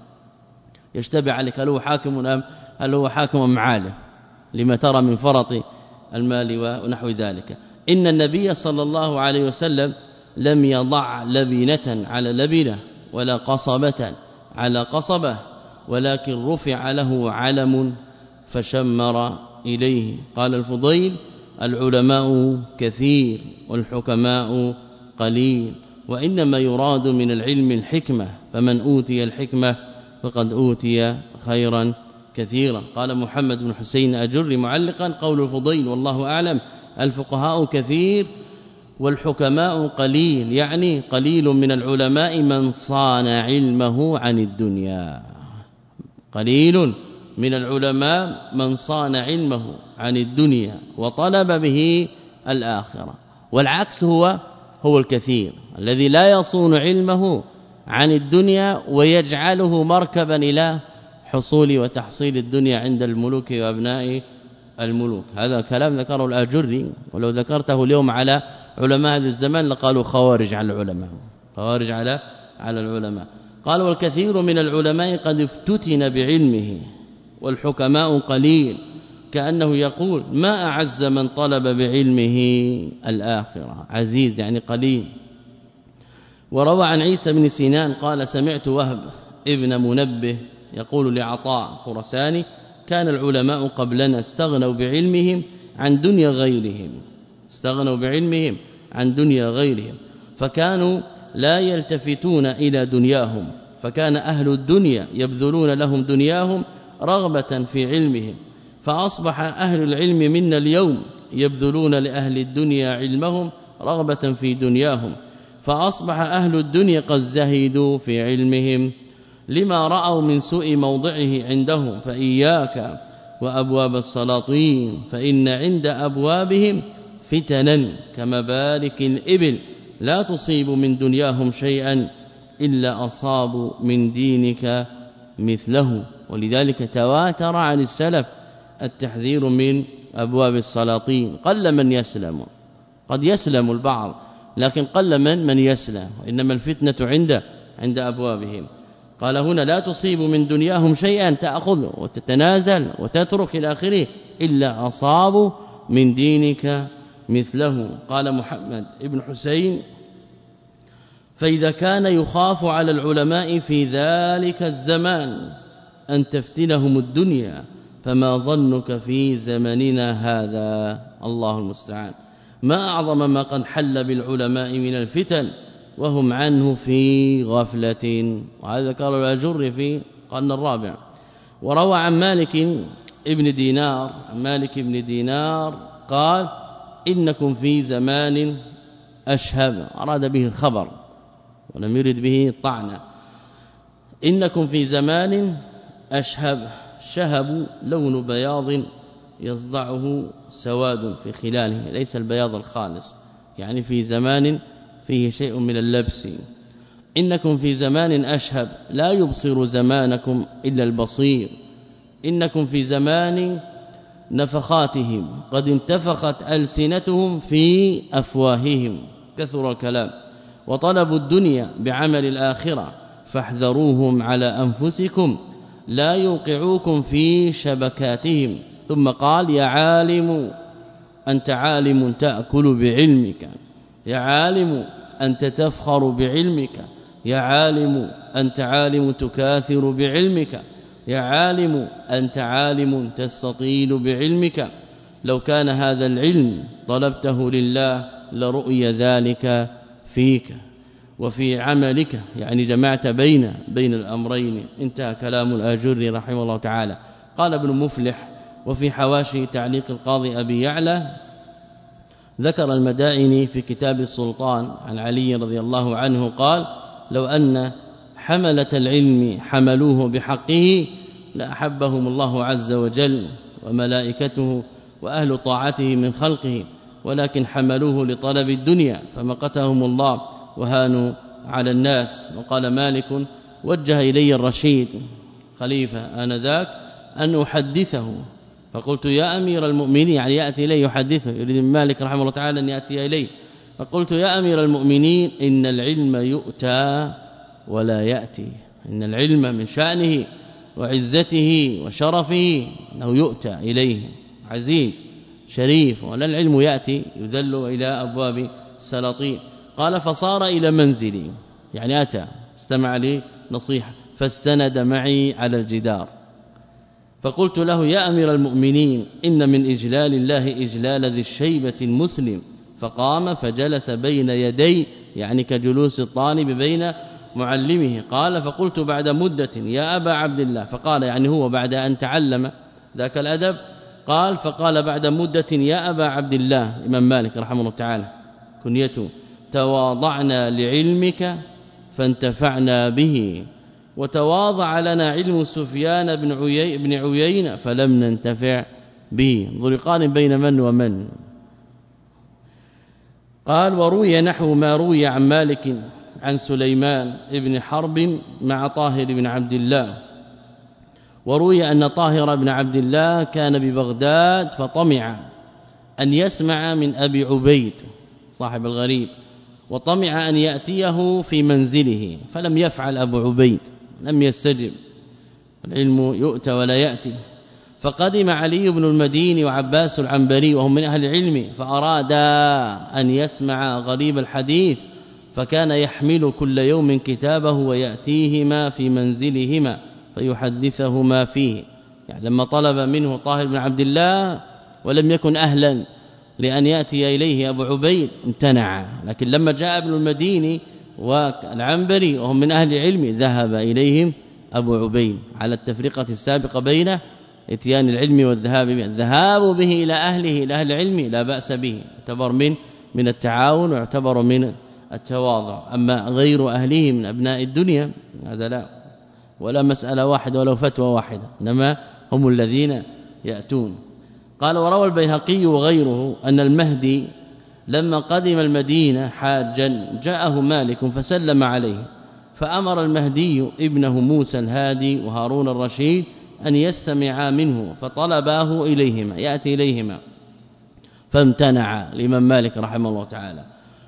يشتبه عليك هل هو حاكم أم هل هو حاكم أم عالم؟ لما ترى من فرط المال ونحو ذلك. إن النبي صلى الله عليه وسلم لم يضع لبنة على لبنة ولا قصبة على قصبة ولكن رفع له علم فشمر إليه. قال الفضيل العلماء كثير والحكماء قليل وإنما يراد من العلم الحكمة فمن أوتي الحكمة فقد أوتي خيرا كثيرا. قال محمد بن حسين أجر معلقا قول الفضيل والله أعلم. الفقهاء كثير والحكماء قليل يعني قليل من العلماء من صان علمه عن الدنيا. قليل من العلماء من صان علمه عن الدنيا وطلب به الآخرة. والعكس هو هو الكثير. الذي لا يصون علمه عن الدنيا ويجعله مركبا إلى حصول وتحصيل الدنيا عند الملوك وأبناء الملوك. هذا كلام ذكره الآجري ولو ذكرته اليوم على علماء هذا الزمان لقالوا خوارج على العلماء خوارج على على العلماء. قال والكثير من العلماء قد افتتن بعلمه والحكماء قليل. كأنه يقول ما أعز من طلب بعلمه الآخرة. عزيز يعني قليل. وروى عن عيسى بن سينان قال سمعت وهب ابن منبه يقول لعطاء خرساني كان العلماء قبلنا استغنوا بعلمهم عن دنيا غيرهم. استغنوا بعلمهم عن دنيا غيرهم. فكانوا لا يلتفتون إلى دنياهم. فكان أهل الدنيا يبذلون لهم دنياهم رغبة في علمهم. فأصبح أهل العلم منا اليوم يبذلون لأهل الدنيا علمهم رغبة في دنياهم. فأصبح أهل الدنيا قد زهدوا في علمهم. لما رأوا من سوء موضعه عندهم فإياك وأبواب السلاطين فإن عند أبوابهم فتنا كمبارك الإبل. لا تصيب من دنياهم شيئا إلا أصابوا من دينك مثله. ولذلك تواتر عن السلف التحذير من أبواب السلاطين. قل من يسلم. قد يسلم البعض لكن قل من من يسلم. وإنما الفتنة عند عند أبوابهم. قال هنا لا تصيب من دنياهم شيئا تأخذ وتتنازل وتترك إلى آخره إلا اصابوا من دينك مثله. قال محمد ابن حسين فإذا كان يخاف على العلماء في ذلك الزمان أن تفتنهم الدنيا فما ظنك في زمننا هذا؟ الله المستعان. ما أعظم ما قد حل بالعلماء من الفتن وهم عنه في غفلة. وهذا ذكر الاجر في القرن الرابع. وروى عن مالك ابن دينار عن مالك ابن دينار قال إنكم في زمان أشهب. أراد به الخبر ولم يرد به طعنا إنكم في زمان أشهب. شهب لون بياض يصدعه سواد في خلاله ليس البياض الخالص. يعني في زمان فيه شيء من اللبس. إنكم في زمان أشهب لا يبصر زمانكم إلا البصير. إنكم في زمان نفخاتهم قد انتفخت ألسنتهم في أفواههم. كثر الكلام. وطلبوا الدنيا بعمل الآخرة فاحذروهم على أنفسكم لا يوقعوكم في شبكاتهم. ثم قال يا عالم أنت عالم تأكل بعلمك. يا عالم أنت تفخر بعلمك يا عالم أنت عالم تكاثر بعلمك يا عالم أنت عالم تستطيل بعلمك. لو كان هذا العلم طلبته لله لرؤي ذلك فيك وفي عملك. يعني جمعت بين بين الأمرين. انتهى كلام الآجري رحمه الله تعالى. قال ابن مفلح وفي حواشي تعليق القاضي أبي يعلى ذكر المدائني في كتاب السلطان عن علي رضي الله عنه قال لو أن حملة العلم حملوه بحقه لأحبهم الله عز وجل وملائكته وأهل طاعته من خلقه ولكن حملوه لطلب الدنيا فمقتهم الله وهانوا على الناس. وقال مالك وجه إلي الرشيد خليفة آنذاك أن أحدثه. فقلت يا أمير المؤمنين يعني يأتي اليه يحدثه يريد من مالك رحمه الله تعالى أن يأتي اليه فقلت يا أمير المؤمنين إن العلم يؤتى ولا يأتي. إن العلم من شأنه وعزته وشرفه أنه يؤتى إليه. عزيز شريف ولا العلم يأتي يذل إلى أبواب السلاطين. قال فصار إلى منزلي. يعني أتى استمع لي نصيحة فاستند معي على الجدار. فقلت له يا أمير المؤمنين إن من إجلال الله إجلال ذي الشيبة المسلم. فقام فجلس بين يدي يعني كجلوس الطالب بين معلمه. قال فقلت بعد مدة يا أبا عبد الله. فقال يعني هو بعد أن تعلم ذاك الأدب قال فقال بعد مدة يا أبا عبد الله. إمام مالك رحمه الله تعالى كنيته تواضعنا لعلمك فانتفعنا به. وتواضع لنا علم سفيان بن عيي بن عيينة فلم ننتفع به. ضرقان بين من ومن. قال وروي نحو ما روي عن مالك عن سليمان ابن حرب مع طاهر بن عبد الله. وروي أن طاهر بن عبد الله كان ببغداد فطمع أن يسمع من أبي عبيد صاحب الغريب وطمع أن يأتيه في منزله فلم يفعل أبو عبيد. لم يستجب. العلم يؤتى ولا يأتي. فقدم علي بن المدين وعباس العنبري وهم من أهل العلم فأرادا أن يسمع غريب الحديث فكان يحمل كل يوم كتابه ويأتيهما في منزلهما فيحدثهما فيه. يعني لما طلب منه طاهر بن عبد الله ولم يكن أهلا لأن يأتي إليه أبو عبيد امتنع. لكن لما جاء ابن المديني والعنبري وهم من أهل العلم ذهب إليهم أبو عبيد. على التفرقة السابقة بين إتيان العلم والذهاب الذهاب به إلى أهله إلى أهل العلم لا بأس به. يعتبر من من التعاون ويعتبر من التواضع. أما غير أهله من أبناء الدنيا هذا لا. ولا مسألة واحدة ولو فتوى واحدة إنما هم الذين يأتون. قال وروى البيهقي وغيره أن المهدي لما قدم المدينة حاجا جاءه مالك فسلم عليه فأمر المهدي ابنه موسى الهادي وهارون الرشيد أن يستمعا منه فطلباه إليهما يأتي إليهما فامتنع الإمام مالك رحمه الله تعالى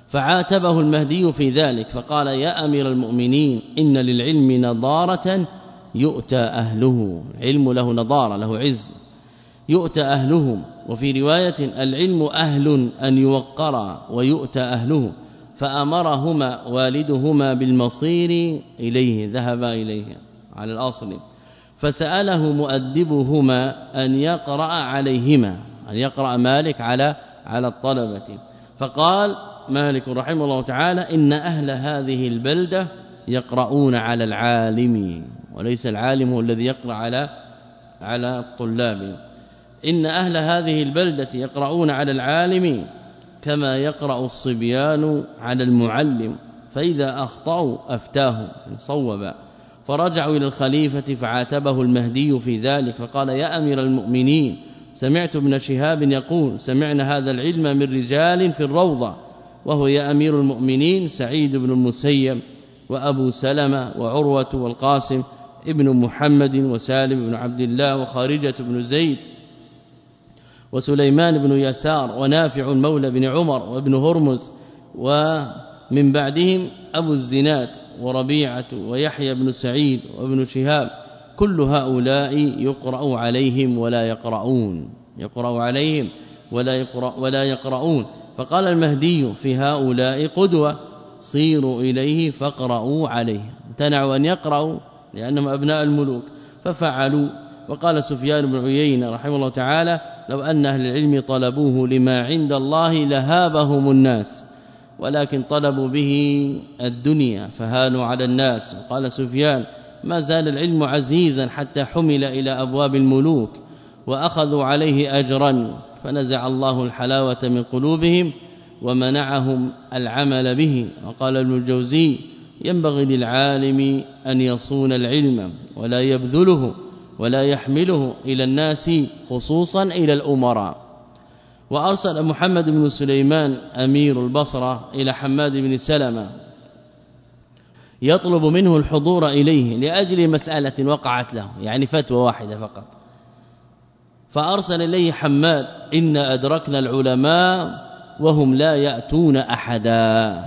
فعاتبه المهدي في ذلك فقال يا أمير المؤمنين إن للعلم نضارة يؤتى أهله علم له نضارة له عز. يؤتى أهله. وفي رواية العلم أهل أن يوقر ويؤتى أهله. فأمرهما والدهما بالمصير إليه ذهب إليه على الأصل. فسأله مؤدبهما أن يقرأ عليهما أن يقرأ مالك على على الطلبة. فقال مالك رحمه الله تعالى إن أهل هذه البلدة يقرؤون على العالم وليس العالم هو الذي يقرأ على على الطلاب. إن أهل هذه البلدة يقرؤون على العالم كما يقرأ الصبيان على المعلم فإذا أخطأوا أفتاه صوبا فرجعوا إلى الخليفة فعاتبه المهدي في ذلك فقال يا أمير المؤمنين سمعت ابن شهاب يقول سمعنا هذا العلم من رجال في الروضة وهو يا أمير المؤمنين سعيد بن المسيب وأبو سلمة وعروة والقاسم ابن محمد وسالم بن عبد الله وخارجة بن زيد وسليمان بن يسار ونافع مولى بن عمر وابن هرمز ومن بعدهم أبو الزناد وربيعة ويحيى بن سعيد وابن شهاب كل هؤلاء يقرأ عليهم ولا يقرؤون يقرأ عليهم ولا يقرأ ولا يقرؤون فقال المهدي في هؤلاء قدوة صيروا إليه فاقرؤوا عليه امتنعوا أن يقرأوا لأنهم أبناء الملوك ففعلوا وقال سفيان بن عيينة رحمه الله تعالى لو أن أهل العلم طلبوه لما عند الله لهابهم الناس ولكن طلبوا به الدنيا فهانوا على الناس. وقال سفيان ما زال العلم عزيزا حتى حمل إلى أبواب الملوك وأخذوا عليه أجرا. فنزع الله الحلاوة من قلوبهم ومنعهم العمل به. وقال ابن الجوزي ينبغي للعالم أن يصون العلم ولا يبذله. ولا يحمله إلى الناس خصوصا إلى الأمراء. وأرسل محمد بن سليمان أمير البصرة إلى حماد بن سلمة يطلب منه الحضور إليه لأجل مسألة وقعت له يعني فتوى واحدة فقط. فأرسل إليه حماد إن أدركنا العلماء وهم لا يأتون أحدا.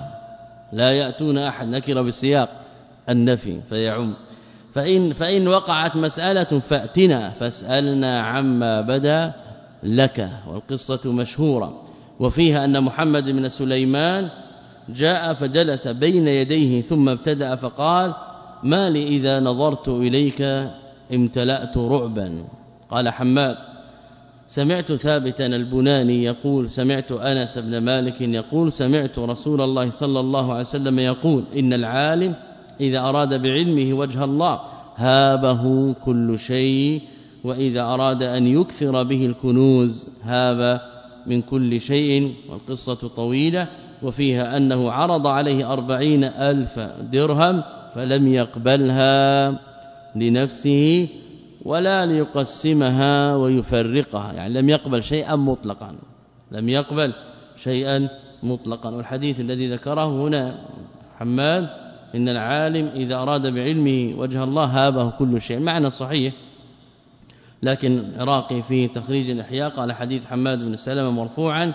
لا يأتون أحد نكر بالسياق. النفي فيعم. فإن فإن وقعت مسألة فأتنا فاسألنا عما بدا لك والقصة مشهورة. وفيها أن محمد بن سليمان جاء فجلس بين يديه ثم ابتدأ فقال ما لي إذا نظرت إليك امتلأت رعبا. قال حماد سمعت ثابتا البناني يقول سمعت أنس بن مالك يقول سمعت رسول الله صلى الله عليه وسلم يقول إن العالم إذا أراد بعلمه وجه الله هابه كل شيء وإذا أراد أن يكثر به الكنوز هاب من كل شيء والقصة طويلة وفيها أنه عرض عليه أربعين ألف درهم فلم يقبلها لنفسه ولا ليقسمها ويفرقها يعني لم يقبل شيئا مطلقا لم يقبل شيئا مطلقا. والحديث الذي ذكره هنا حماد إن العالم إذا أراد بعلمه وجه الله هابه كل شيء. معنى صحيح. لكن عراقي في تخريج الإحياء قال حديث حماد بن سلمة مرفوعا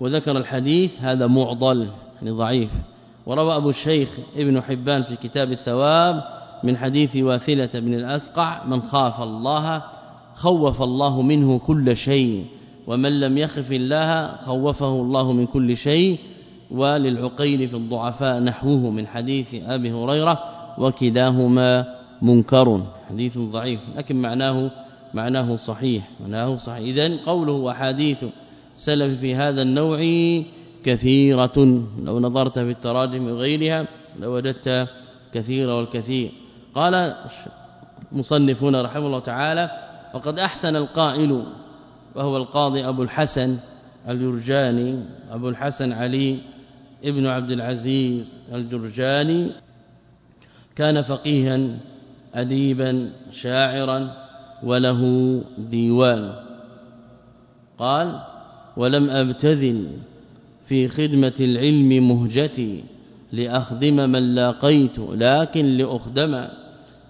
وذكر الحديث هذا معضل يعني ضعيف. وروى أبو الشيخ ابن حبان في كتاب الثواب من حديث واثلة بن الأسقع من خاف الله خوف الله منه كل شيء ومن لم يخف الله خوفه الله من كل شيء وللعقيل في الضعفاء نحوه من حديث أبي هريرة وكلاهما منكر حديث ضعيف لكن معناه معناه صحيح معناه صحيح. اذا قوله وحديث سلف في هذا النوع كثيرة. لو نظرت في التراجم وغيرها لوجدت كثيرة والكثير. قال مصنفون رحمه الله تعالى وقد أحسن القائل وهو القاضي أبو الحسن الجرجاني أبو الحسن علي ابن عبد العزيز الجرجاني كان فقيها أديبا شاعرا وله ديوان. قال ولم أبتذل في خدمة العلم مهجتي لأخدم من لاقيت لكن لأخدم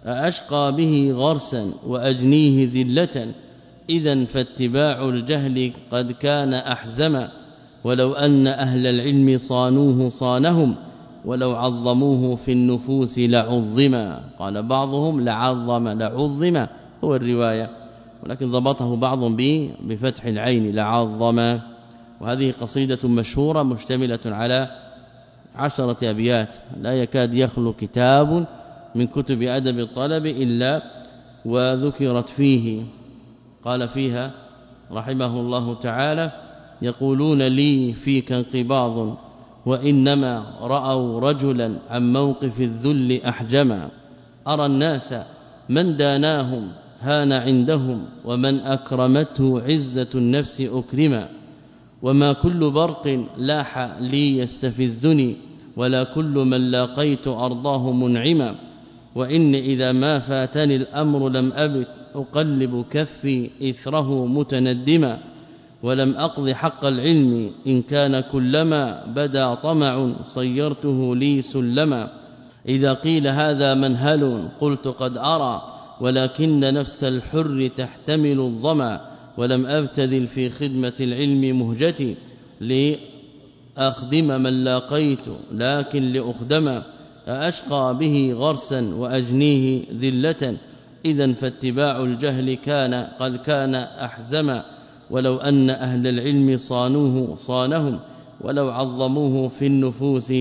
أشقى به غرسا وأجنيه ذلة. إذا فاتباع الجهل قد كان أحزما ولو أن أهل العلم صانوه صانهم ولو عظموه في النفوس لعظما قال بعضهم لعظم لعظم. هو الرواية. ولكن ضبطه بعض بفتح العين لعظم. وهذه قصيدة مشهورة مشتملة على عشرة أبيات. لا يكاد يخلو كتاب من كتب أدب الطلب إلا وذكرت فيه. قال فيها رحمه الله تعالى يقولون لي فيك انقباض وإنما رأوا رجلا عن موقف الذل أحجما. أرى الناس من داناهم هان عندهم ومن أكرمته عزة النفس أكرما. وما كل برق لاح لي يستفزني ولا كل من لاقيت أرضاه منعما. وإن إذا ما فاتني الأمر لم أبت أقلب كفي إثره متندما. ولم أقض حق العلم إن كان كلما بدا طمع صيرته لي سلما. إذا قيل هذا منهل قلت قد أرى ولكن نفس الحر تحتمل الظمأ. ولم أبتذل في خدمة العلم مهجتي لأخدم من لاقيت لكن لأخدم. أشقى به غرسا وأجنيه ذلة. إذا فاتباع الجهل كان قد كان أحزما. ولو أن أهل العلم صانوه صانهم ولو عظموه في النفوس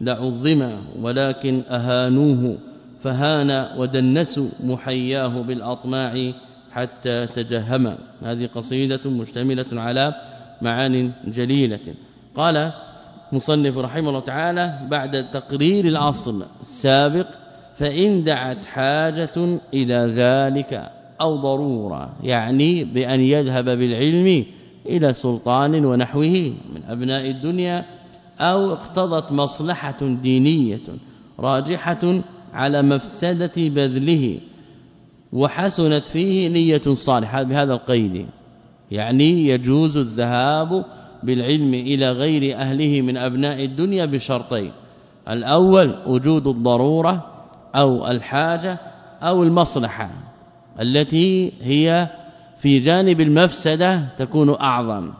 لعظما ولكن أهانوه فهان ودنسوا محياه بالأطماع حتى تجهم. هذه قصيدة مشتملة على معان جليلة. قال مصنف رحمه الله تعالى بعد تقرير الأصل السابق فإن دعت حاجة إلى ذلك. أو ضرورة يعني بأن يذهب بالعلم إلى سلطان ونحوه من أبناء الدنيا أو اقتضت مصلحة دينية راجحة على مفسدة بذله وحسنت فيه نية صالحة بهذا القيد. يعني يجوز الذهاب بالعلم إلى غير أهله من أبناء الدنيا بشرطين الأول وجود الضرورة أو الحاجة أو المصلحة. التي هي في جانب المفسدة تكون أعظم.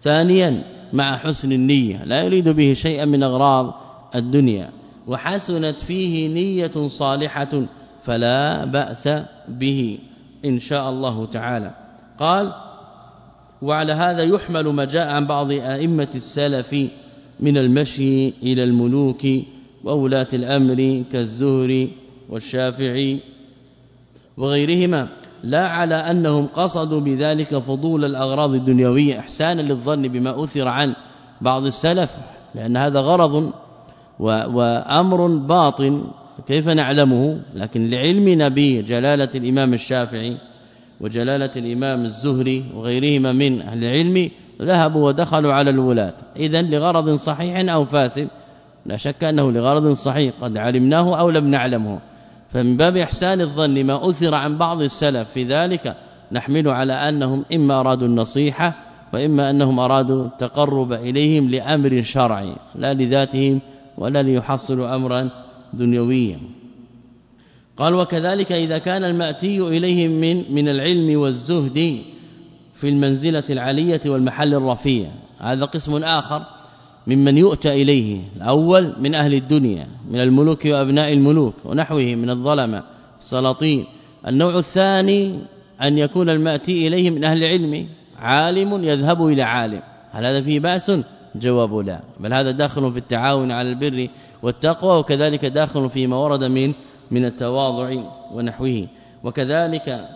ثانيا مع حسن النية لا يريد به شيئا من أغراض الدنيا. وحسنت فيه نية صالحة فلا بأس به إن شاء الله تعالى. قال وعلى هذا يحمل ما جاء عن بعض أئمة السلف من المشي إلى الملوك وولاة الأمر كالزهري والشافعي وغيرهما لا على أنهم قصدوا بذلك فضول الأغراض الدنيوية إحسانا للظن بما أثر عن بعض السلف لأن هذا غرض وأمر باطن كيف نعلمه؟ لكن لعلمنا بجلاله الإمام الشافعي وجلالة الإمام الزهري وغيرهما من أهل العلم ذهبوا ودخلوا على الولاة. اذا لغرض صحيح أو فاسد لا شك أنه لغرض صحيح قد علمناه أو لم نعلمه. فمن باب إحسان الظن ما أثر عن بعض السلف في ذلك نحمل على أنهم إما أرادوا النصيحة وإما أنهم أرادوا التقرب إليهم لأمر شرعي لا لذاتهم ولا ليحصلوا أمرا دنيويا. قال وكذلك إذا كان المأتي إليهم من من العلم والزهد في المنزلة العالية والمحل الرفيع. هذا قسم آخر. ممن يؤتى إليه الأول من أهل الدنيا من الملوك وأبناء الملوك ونحوهم من الظلمة السلاطين. النوع الثاني أن يكون المأتي إليه من أهل العلم عالم يذهب إلى عالم. هل هذا فيه بأس؟ جواب لا. بل هذا داخل في التعاون على البر والتقوى وكذلك داخل فيما ورد من من التواضع ونحوه. وكذلك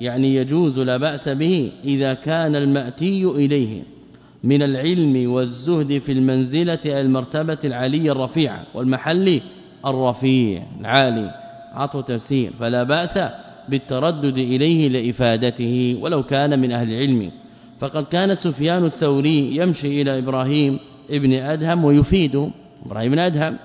يعني يجوز لا بأس به إذا كان المأتي إليه. من العلم والزهد في المنزلة المرتبة العاليه الرفيعه والمحل الرفيع العالي. عطوا تفسير. فلا بأس بالتردد إليه لإفادته ولو كان من أهل العلم. فقد كان سفيان الثوري يمشي إلى إبراهيم ابن أدهم ويفيده إبراهيم بن أدهم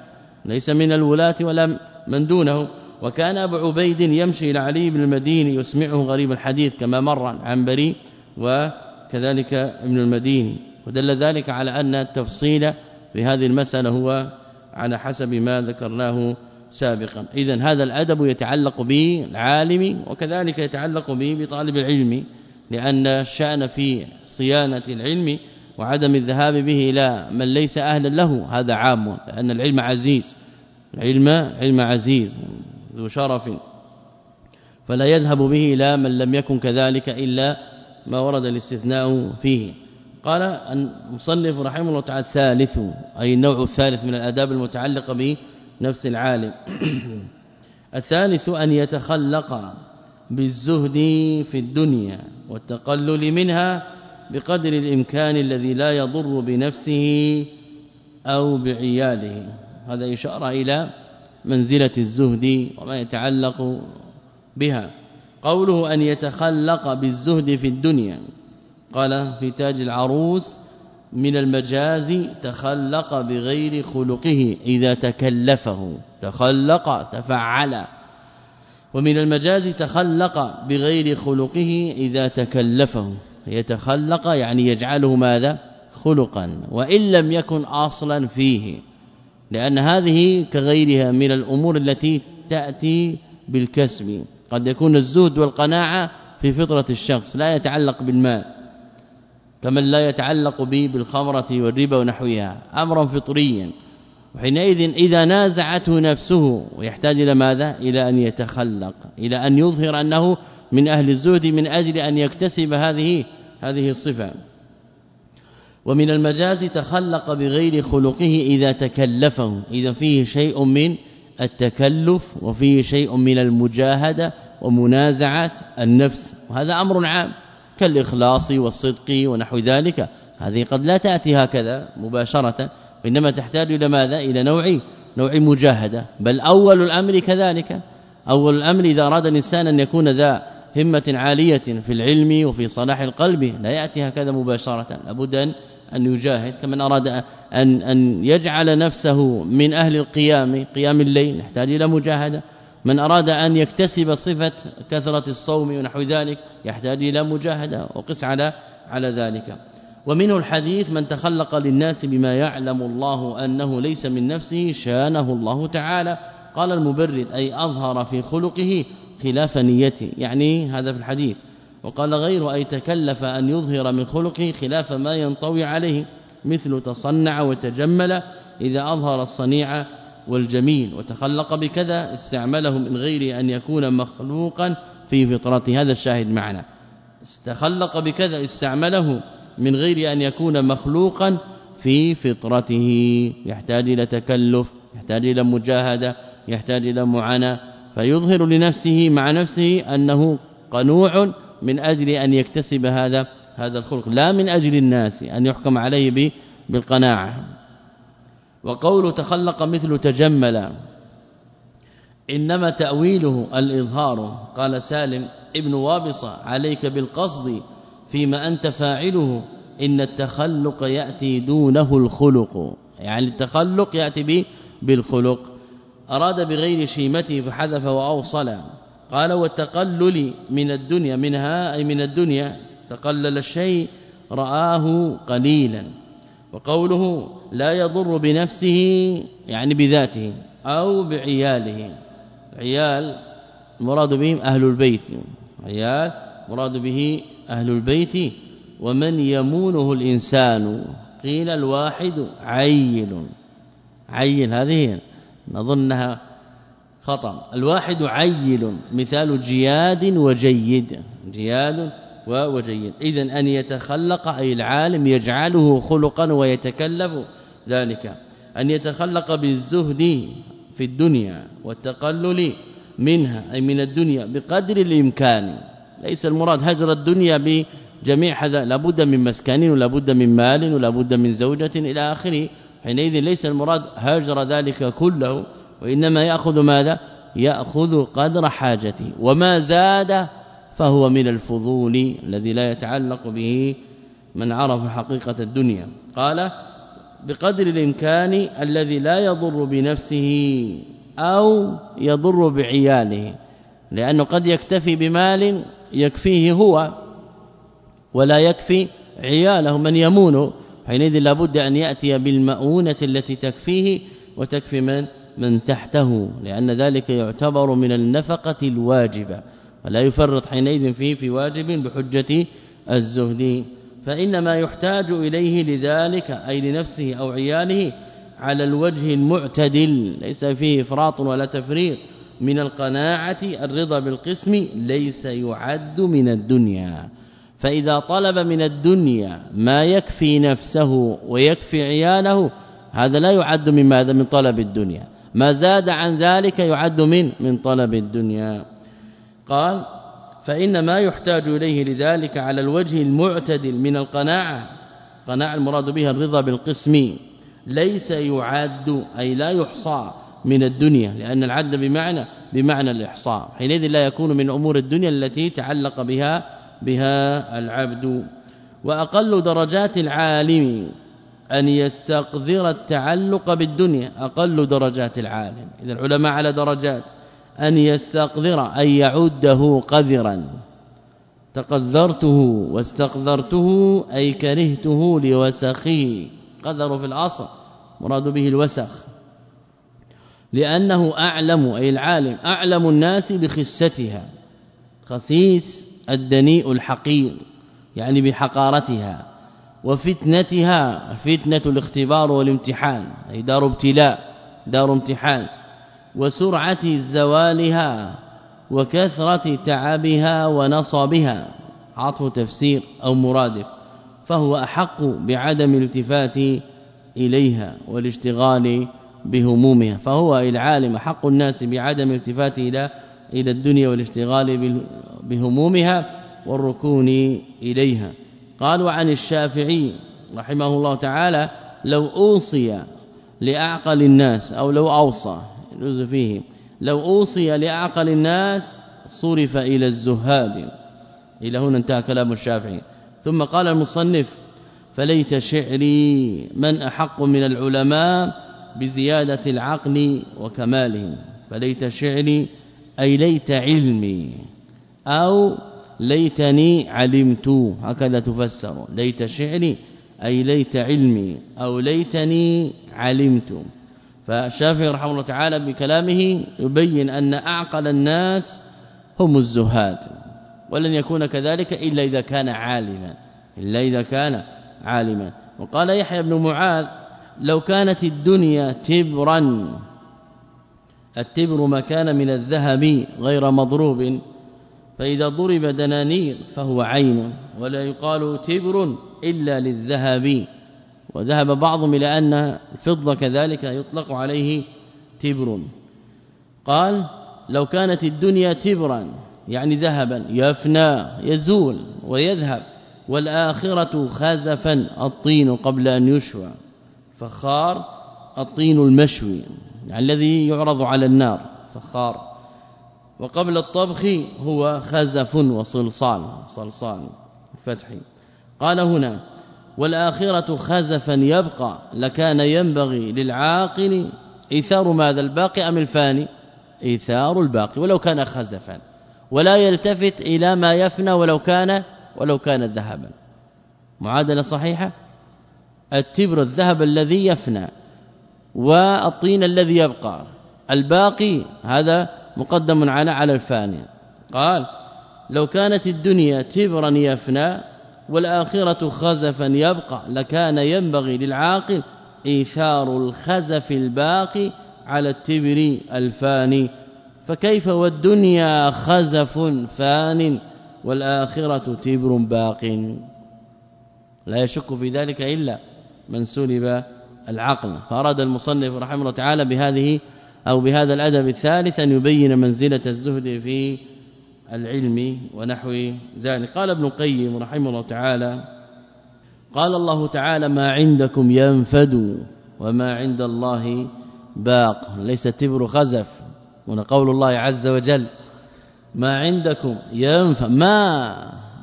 ليس من الولاة ولا من دونه. وكان أبو عبيد يمشي إلى علي بن المديني يسمعه غريب الحديث كما مر عن بري وكذلك ابن المديني ودل ذلك على أن التفصيل في هذه المسألة هو على حسب ما ذكرناه سابقا. اذا هذا الأدب يتعلق بالعالم وكذلك يتعلق به بطالب العلم لأن الشأن في صيانة العلم وعدم الذهاب به إلى من ليس أهلا له هذا عام لأن العلم عزيز. العلم علم عزيز ذو شرف. فلا يذهب به إلى من لم يكن كذلك إلا ما ورد الاستثناء فيه. قال المصنف رحمه الله تعالى الثالث أي النوع الثالث من الأداب المتعلقة بنفس العالم. الثالث أن يتخلق بالزهد في الدنيا والتقلل منها بقدر الإمكان الذي لا يضر بنفسه أو بعياله. هذا إشارة إلى منزلة الزهد وما يتعلق بها. قوله أن يتخلق بالزهد في الدنيا قال في تاج العروس من المجاز تخلق بغير خلقه إذا تكلفه تخلق تفعل. ومن المجاز تخلق بغير خلقه إذا تكلفه. يتخلق يعني يجعله ماذا؟ خلقا. وإن لم يكن أصلا فيه. لأن هذه كغيرها من الأمور التي تأتي بالكسب. قد يكون الزهد والقناعة في فطرة الشخص لا يتعلق بالمال كمن لا يتعلق به بالخمرة والربا ونحوها أمرا فطريا. وحينئذ إذا نازعته نفسه ويحتاج إلى ماذا؟ إلى أن يتخلق إلى أن يظهر أنه من أهل الزهد من أجل أن يكتسب هذه هذه الصفة. ومن المجاز تخلق بغير خلقه إذا تكلفه. إذا فيه شيء من التكلف وفيه شيء من المجاهدة ومنازعة النفس. وهذا أمر عام. كالإخلاص والصدق ونحو ذلك. هذه قد لا تأتي هكذا مباشرة وإنما تحتاج إلى ماذا؟ إلى نوع نوع مجاهدة. بل أول الأمر كذلك. أول الأمر إذا أراد الإنسان أن يكون ذا همة عالية في العلم وفي صلاح القلب لا يأتي هكذا مباشرة. لابد أن يجاهد. كمن أراد أن أن يجعل نفسه من أهل القيام قيام الليل يحتاج إلى مجاهدة. من أراد أن يكتسب صفة كثرة الصوم ونحو ذلك يحتاج إلى مجاهدة وقس على على ذلك. ومنه الحديث من تخلق للناس بما يعلم الله أنه ليس من نفسه شانه الله تعالى. قال المبرد أي أظهر في خلقه خلاف نيته. يعني هذا في الحديث. وقال غير أي تكلف أن يظهر من خلقه خلاف ما ينطوي عليه مثل تصنع وتجمل إذا أظهر الصنيع والجميل وتخلق بكذا استعمله من غير أن يكون مخلوقا في فطرته هذا الشاهد معنا. استخلق بكذا استعمله من غير أن يكون مخلوقا في فطرته. يحتاج إلى تكلف يحتاج إلى مجاهدة يحتاج إلى معاناة. فيظهر لنفسه مع نفسه أنه قنوع من أجل أن يكتسب هذا هذا الخلق. لا من أجل الناس أن يحكم عليه بالقناعة. وقول تخلق مثل تجمل. إنما تأويله الإظهار. قال سالم ابن وابصة عليك بالقصد فيما أنت فاعله إن التخلق يأتي دونه الخلق. يعني التخلق يأتي به بالخلق. أراد بغير شيمته فحذف وأوصل. قال والتقلل من الدنيا منها أي من الدنيا تقلل الشيء رآه قليلا. وقوله لا يضر بنفسه يعني بذاته أو بعياله. عيال مراد بهم أهل البيت. عيال مراد به أهل البيت. ومن يمونه الإنسان؟ قيل الواحد عيل. عيل هذه نظنها خطأ. الواحد عيل مثال جياد وجيد. جياد وجيد. اذا أن يتخلق أي العالم يجعله خلقا ويتكلف ذلك. أن يتخلق بالزهد في الدنيا والتقلل منها أي من الدنيا بقدر الإمكان. ليس المراد هجر الدنيا بجميع هذا. لابد من مسكن ولابد من مال ولابد من زوجة إلى آخره. حينئذ ليس المراد هجر ذلك كله وإنما يأخذ ماذا؟ يأخذ قدر حاجته. وما زاد فهو من الفضول الذي لا يتعلق به من عرف حقيقة الدنيا. قال بقدر الإمكان الذي لا يضر بنفسه أو يضر بعياله لأنه قد يكتفي بمال يكفيه هو ولا يكفي عياله من يمون. حينئذ لابد أن يأتي بالمؤونة التي تكفيه وتكفي من من تحته لأن ذلك يعتبر من النفقة الواجبة. ولا يفرط حينئذ فيه في واجب بحجة الزهد. فإنما يحتاج إليه لذلك أي لنفسه أو عياله على الوجه المعتدل. ليس فيه إفراط ولا تفريط. من القناعة الرضا بالقسم ليس يعد من الدنيا. فإذا طلب من الدنيا ما يكفي نفسه ويكفي عياله هذا لا يعد من ماذا؟ من طلب الدنيا. ما زاد عن ذلك يعد من من طلب الدنيا. قال فإن ما يحتاج إليه لذلك على الوجه المعتدل من القناعة. قناعة المراد بها الرضا بالقسم. ليس يعد أي لا يحصى من الدنيا لأن العد بمعنى بمعنى الإحصاء. حينئذ لا يكون من أمور الدنيا التي تعلق بها بها العبد. وأقل درجات العالم أن يستقذر التعلق بالدنيا أقل درجات العالم. اذا العلماء على درجات. أن يستقذر أن يعده قذرا. تقذرته واستقذرته أي كرهته لوسخه. قذر في الاصل مراد به الوسخ. لأنه أعلم أي العالم أعلم الناس بخستها. خسيس الدنيء الحقير يعني بحقارتها. وفتنتها فتنة الاختبار والامتحان أي دار ابتلاء دار امتحان. وسرعة زوالها وكثرة تعبها ونصبها. عطف تفسير أو مرادف. فهو أحق بعدم الالتفات إليها والاشتغال بهمومها. فهو العالم حق الناس بعدم الالتفات إلى إلى الدنيا والاشتغال بهمومها والركون إليها. قالوا عن الشافعي رحمه الله تعالى لو أوصي لأعقل الناس أو لو أوصى يجوز فيه. لو أوصي لأعقل الناس صرف إلى الزهاد. إلى هنا انتهى كلام الشافعي. ثم قال المصنف فليت شعري من أحق من العلماء بزيادة العقل وكماله. فليت شعري أي ليت علمي. أو ليتني علمت. هكذا تفسر. ليت شعري أي ليت علمي. أو ليتني علمت. فالشافعي رحمه الله تعالى بكلامه يبين أن أعقل الناس هم الزهاد ولن يكون كذلك إلا إذا كان عالما إلا إذا كان عالما. وقال يحيى بن معاذ لو كانت الدنيا تبرا التبر ما كان من الذهب غير مضروب فإذا ضرب دنانير فهو عين ولا يقال تبر إلا للذهب. وذهب بعضهم إلى أن الفضة كذلك يطلق عليه تبر. قال لو كانت الدنيا تبرا يعني ذهبا يفنى يزول ويذهب والآخرة خزفا الطين قبل أن يشوى. فخار الطين المشوي يعني الذي يعرض على النار. فخار. وقبل الطبخ هو خزف وصلصال صلصال فتحي قال هنا والآخرة خزفا يبقى لكان ينبغي للعاقل إيثار ماذا الباقي أم الفاني؟ إيثار الباقي ولو كان خزفا ولا يلتفت إلى ما يفنى ولو كان ولو كان ذهبا. معادلة صحيحة؟ التبر الذهب الذي يفنى والطين الذي يبقى. الباقي هذا مقدم على على الفاني. قال لو كانت الدنيا تبرا يفنى والآخرة خزفا يبقى لكان ينبغي للعاقل إيثار الخزف الباقي على التبر الفاني. فكيف والدنيا خزف فان والآخرة تبر باق؟ لا يشك في ذلك إلا من سلب العقل. فأراد المصنف رحمه الله تعالى بهذه أو بهذا الأدب الثالث أن يبين منزلة الزهد في العلم ونحو ذلك. قال ابن القيم رحمه الله تعالى قال الله تعالى ما عندكم ينفد وما عند الله باق. ليس تبر خزف هنا قول الله عز وجل ما عندكم ينفد. ما؟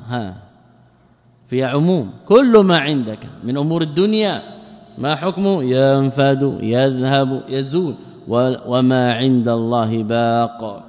ها في عموم كل ما عندك من أمور الدنيا ما حكمه ينفد يذهب يزول وما عند الله باق.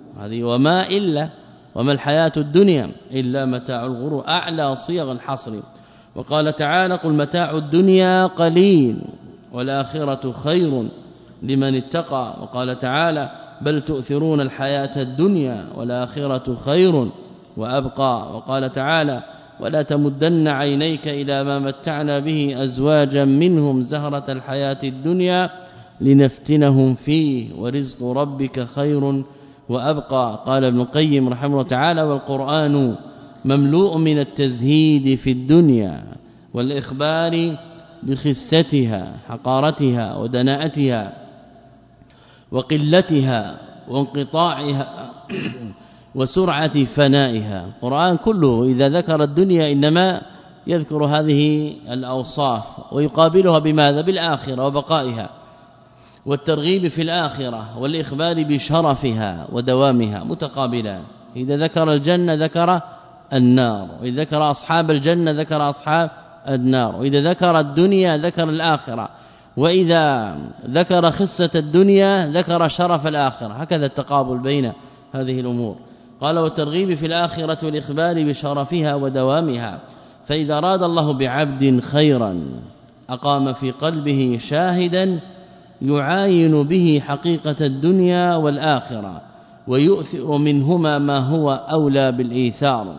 هذه وما إلا وما الحياة الدنيا إلا متاع الغرور. أعلى صيغ الحصر. وقال تعالى قل متاع الدنيا قليل والآخرة خير لمن اتقى. وقال تعالى بل تؤثرون الحياة الدنيا والآخرة خير وأبقى. وقال تعالى ولا تمدن عينيك إلى ما متعنا به أزواجا منهم زهرة الحياة الدنيا لنفتنهم فيه. ورزق ربك خير وأبقى. قال ابن القيم رحمه الله تعالى والقرآن مملوء من التزهيد في الدنيا والإخبار بخستها حقارتها ودناءتها وقلتها وانقطاعها وسرعة فنائها. القرآن كله إذا ذكر الدنيا إنما يذكر هذه الأوصاف ويقابلها بماذا؟ بالآخرة وبقائها. والترغيب في الآخرة والإخبار بشرفها ودوامها متقابلان. إذا ذكر الجنة ذكر النار وإذا ذكر أصحاب الجنة ذكر أصحاب النار وإذا ذكر الدنيا ذكر الآخرة وإذا ذكر خصة الدنيا ذكر شرف الآخرة. هكذا التقابل بين هذه الأمور. قال والترغيب في الآخرة والإخبار بشرفها ودوامها. فإذا أراد الله بعبد خيرا أقام في قلبه شاهدا يعاين به حقيقة الدنيا والآخرة ويؤثر منهما ما هو أولى بالإيثار.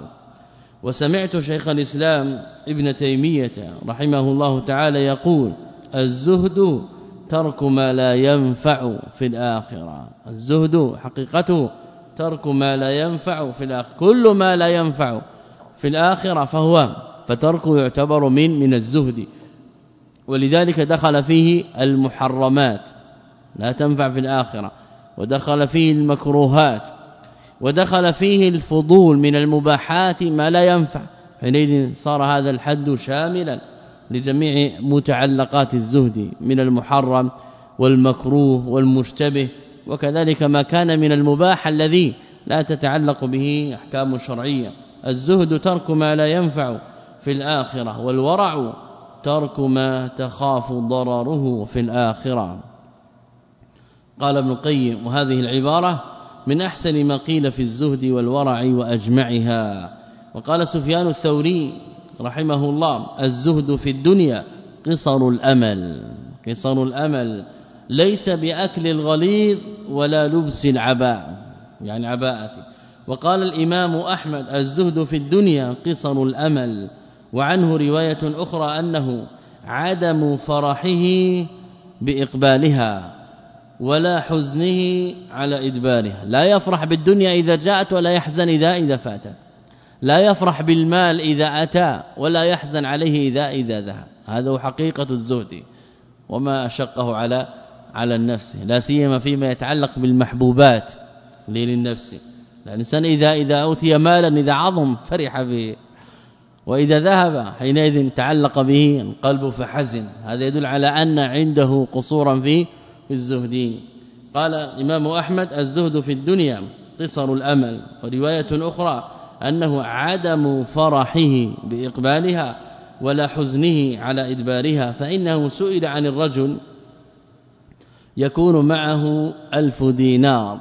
وسمعت شيخ الإسلام ابن تيمية رحمه الله تعالى يقول الزهد ترك ما لا ينفع في الآخرة. الزهد حقيقته ترك ما لا ينفع في الآخرة. كل ما لا ينفع في الآخرة فهو فتركه يعتبر من من الزهد. ولذلك دخل فيه المحرمات. لا تنفع في الآخرة. ودخل فيه المكروهات. ودخل فيه الفضول من المباحات ما لا ينفع. حينئذ صار هذا الحد شاملا لجميع متعلقات الزهد من المحرم والمكروه والمشتبه. وكذلك ما كان من المباح الذي لا تتعلق به أحكام شرعية. الزهد ترك ما لا ينفع في الآخرة والورع ترك ما تخاف ضرره في الآخرة. قال ابن القيم وهذه العبارة من أحسن ما قيل في الزهد والورع وأجمعها. وقال سفيان الثوري رحمه الله الزهد في الدنيا قصر الأمل. قصر الأمل ليس بأكل الغليظ ولا لبس العباء. يعني عباءتي. وقال الإمام أحمد الزهد في الدنيا قصر الأمل. وعنه رواية أخرى أنه عدم فرحه بإقبالها ولا حزنه على إدبارها. لا يفرح بالدنيا إذا جاءت ولا يحزن إذا إذا فاتت لا يفرح بالمال إذا أتى ولا يحزن عليه إذا إذا ذهب. هذا هو حقيقة الزهد وما أشقه على على النفس. لا سيما فيما يتعلق بالمحبوبات للنفس. الإنسان إذا إذا أوتي مالا إذا عظم فرح به. وإذا ذهب حينئذ تعلق به القلب فحزن. هذا يدل على أن عنده قصورا في الزهد. قال الإمام أحمد الزهد في الدنيا قصر الأمل. ورواية أخرى أنه عدم فرحه بإقبالها ولا حزنه على إدبارها فإنه سئل عن الرجل يكون معه ألف دينار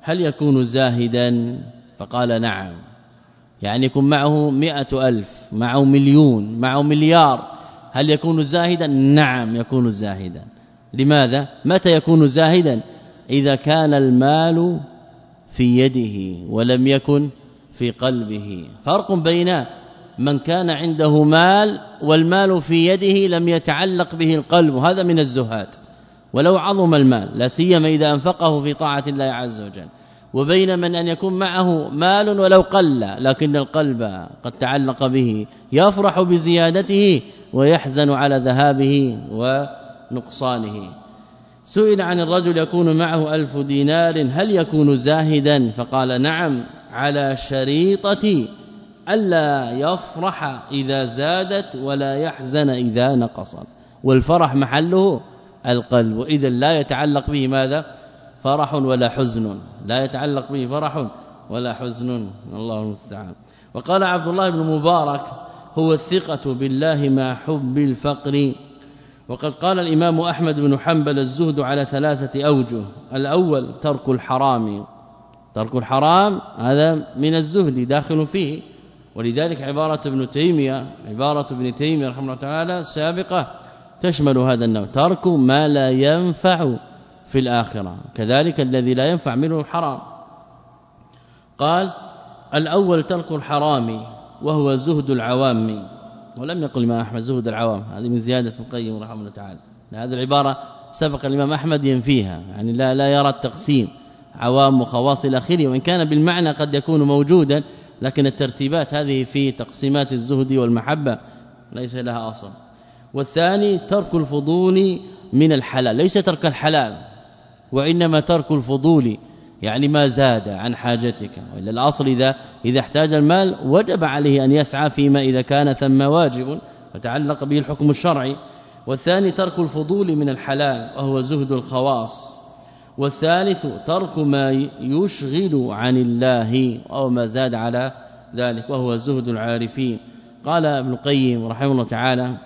هل يكون زاهدا؟ فقال نعم. يعني يكون معه مئة ألف معه مليون معه مليار. هل يكون زاهدا؟ نعم يكون زاهدا. لماذا؟ متى يكون زاهدا؟ إذا كان المال في يده ولم يكن في قلبه. فرق بين من كان عنده مال والمال في يده لم يتعلق به القلب. هذا من الزهاد. ولو عظم المال لا سيما إذا أنفقه في طاعة الله عز وجل. وبين من أن يكون معه مال ولو قل لكن القلب قد تعلق به يفرح بزيادته ويحزن على ذهابه ونقصانه. سئل عن الرجل يكون معه ألف دينار هل يكون زاهدا؟ فقال نعم على شريطة ألا يفرح إذا زادت ولا يحزن إذا نقصت. والفرح محله القلب وإذا لا يتعلق به ماذا؟ فرح ولا حزن. لا يتعلق به فرح ولا حزن. الله المستعان. وقال عبد الله بن مبارك هو الثقة بالله مع حب الفقر. وقد قال الإمام أحمد بن حنبل الزهد على ثلاثة أوجه. الأول ترك الحرام. ترك الحرام هذا من الزهد داخل فيه. ولذلك عبارة ابن تيمية عبارة ابن تيمية رحمه الله تعالى السابقة تشمل هذا النوع. ترك ما لا ينفع. في الآخرة. كذلك الذي لا ينفع منه الحرام. قال الأول ترك الحرام وهو زهد العوام. ولم يقل ما أحمد زهد العوام. هذه من زيادة القيم رحمه الله تعالى. هذه العبارة سبق الإمام أحمد ينفيها. يعني لا لا يرى التقسيم. عوام وخواص إلى آخره. وإن كان بالمعنى قد يكون موجودا لكن الترتيبات هذه في تقسيمات الزهد والمحبة ليس لها أصل. والثاني ترك الفضول من الحلال. ليس ترك الحلال. وإنما ترك الفضول يعني ما زاد عن حاجتك. وإلا الأصل إذا إذا احتاج المال وجب عليه أن يسعى فيما إذا كان ثم واجب وتعلق به الحكم الشرعي. والثاني ترك الفضول من الحلال وهو زهد الخواص. والثالث ترك ما يشغل عن الله أو ما زاد على ذلك وهو زهد العارفين. قال ابن القيم رحمه الله تعالى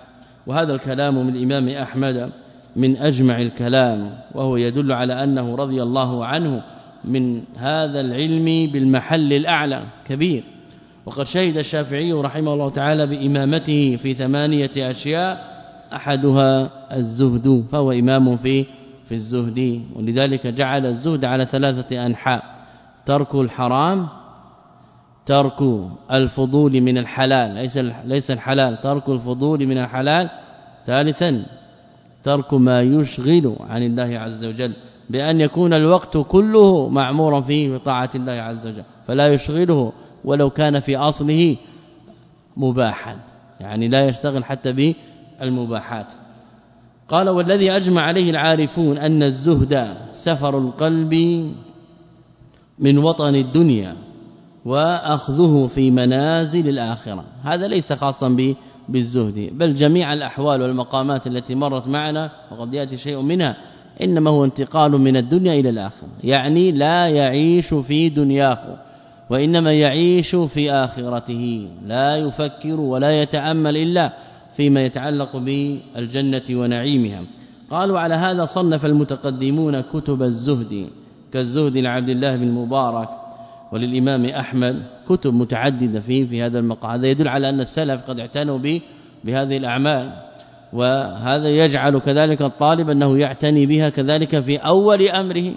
وهذا الكلام من الإمام أحمد من أجمع الكلام وهو يدل على أنه رضي الله عنه من هذا العلم بالمحل الأعلى كبير. وقد شهد الشافعي رحمه الله تعالى بإمامته في ثمانية أشياء أحدها الزهد فهو إمام في في الزهد. ولذلك جعل الزهد على ثلاثة أنحاء ترك الحرام ترك الفضول من الحلال ليس ليس الحلال ترك الفضول من الحلال. ثالثا ترك ما يشغل عن الله عز وجل بأن يكون الوقت كله معمورا فيه بطاعه الله عز وجل فلا يشغله ولو كان في أصله مباحا يعني لا يشتغل حتى بالمباحات. قال والذي أجمع عليه العارفون أن الزهد سفر القلب من وطن الدنيا وأخذه في منازل الآخرة. هذا ليس خاصا بالزهد. بل جميع الأحوال والمقامات التي مرت معنا وقد يأتي شيء منها إنما هو انتقال من الدنيا إلى الآخرة. يعني لا يعيش في دنياه وإنما يعيش في آخرته. لا يفكر ولا يتأمل إلا فيما يتعلق بالجنة ونعيمها. قالوا على هذا صنف المتقدمون كتب الزهد كالزهد لعبد الله بن مبارك وللإمام أحمد كتب متعددة فيه في هذا المقام. هذا يدل على أن السلف قد اعتنوا به بهذه الأعمال وهذا يجعل كذلك الطالب أنه يعتني بها كذلك في أول أمره.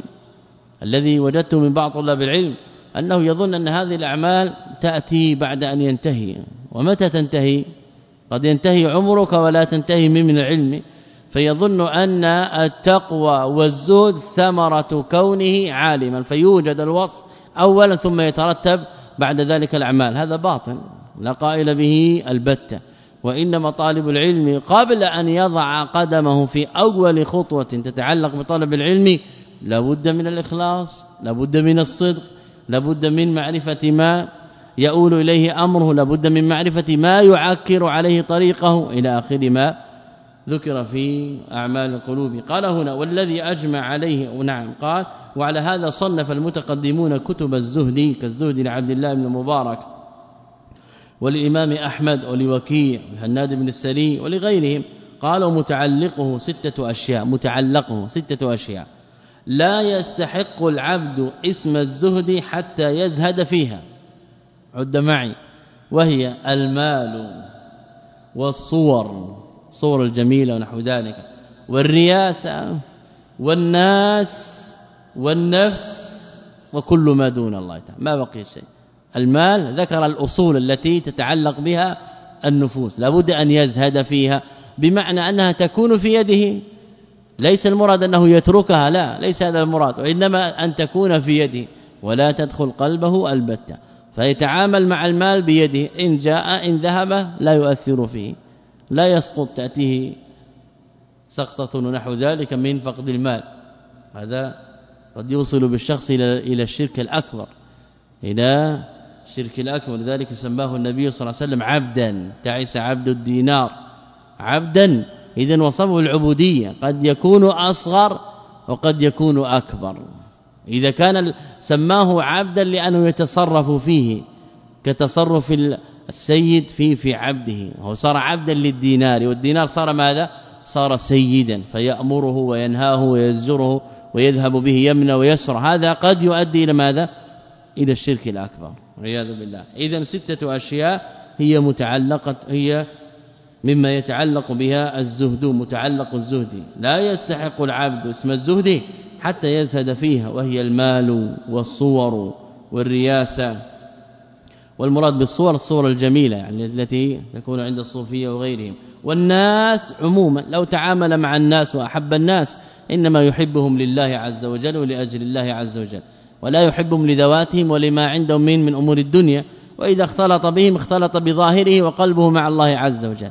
الذي وجدته من بعض طلاب العلم أنه يظن أن هذه الأعمال تأتي بعد أن ينتهي. ومتى تنتهي؟ قد ينتهي عمرك ولا تنتهي من العلم. فيظن أن التقوى والزهد ثمرة كونه عالما. فيوجد الوصف اولا ثم يترتب بعد ذلك الأعمال. هذا باطل. لا قائل به البتة. وإنما طالب العلم قبل أن يضع قدمه في أول خطوة تتعلق بطلب العلم لابد من الإخلاص لابد من الصدق لابد من معرفة ما يؤول إليه أمره لابد من معرفة ما يعكر عليه طريقه إلى آخر ما ذكر في أعمال القلوب. قال هنا والذي أجمع عليه ونعم قال وعلى هذا صنف المتقدمون كتب الزهد كالزهد لعبد الله بن المبارك وللامام أحمد ولوكيع الهناد بن السري ولغيرهم. قالوا متعلقه ستة أشياء متعلقه ستة أشياء. لا يستحق العبد اسم الزهد حتى يزهد فيها. عد معي. وهي المال والصور. صور الجميلة ونحو ذلك. والرياسة والناس والنفس وكل ما دون الله تعالى. ما بقي شيء. المال ذكر الأصول التي تتعلق بها النفوس. لابد أن يزهد فيها. بمعنى أنها تكون في يده. ليس المراد أنه يتركها. لا ليس هذا المراد. وإنما أن تكون في يده. ولا تدخل قلبه البتة. فيتعامل مع المال بيده. إن جاء إن ذهب لا يؤثر فيه. لا يسقط تأتيه سقطة ونحو ذلك من فقد المال. هذا قد يوصل بالشخص إلى إلى الشرك الأكبر. إلى الشرك الأكبر. لذلك سماه النبي صلى الله عليه وسلم عبدا. تعس عبد الدينار. عبدا. اذا وصفه العبودية. قد يكون أصغر وقد يكون أكبر. إذا كان سماه عبدا لأنه يتصرف فيه. كتصرف السيد في في عبده. هو صار عبدا للدينار. والدينار صار ماذا؟ صار سيدا فيأمره وينهاه ويزجره ويذهب به يمنى ويسر هذا قد يؤدي إلى ماذا؟ إلى الشرك الأكبر. والعياذ بالله. اذا ستة أشياء هي متعلقة هي مما يتعلق بها الزهد متعلق الزهد. لا يستحق العبد اسم الزهد حتى يزهد فيها وهي المال والصور والرياسة. والمراد بالصور الصور الجميلة يعني التي تكون عند الصوفية وغيرهم. والناس عموما لو تعامل مع الناس وأحب الناس إنما يحبهم لله عز وجل ولأجل الله عز وجل. ولا يحبهم لذواتهم ولما عندهم من من أمور الدنيا. وإذا اختلط بهم اختلط بظاهره وقلبه مع الله عز وجل.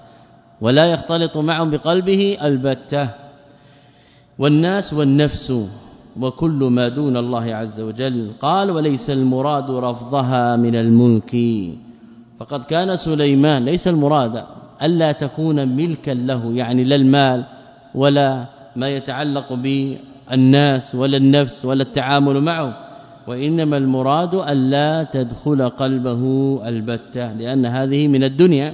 ولا يختلط معهم بقلبه البتة. والناس والنفس وكل ما دون الله عز وجل قال وليس المراد رفضها من الملك. فقد كان سليمان ليس المراد ألا تكون ملكا له يعني لا المال ولا ما يتعلق بالناس ولا النفس ولا التعامل معه. وإنما المراد الا تدخل قلبه البتة لأن هذه من الدنيا.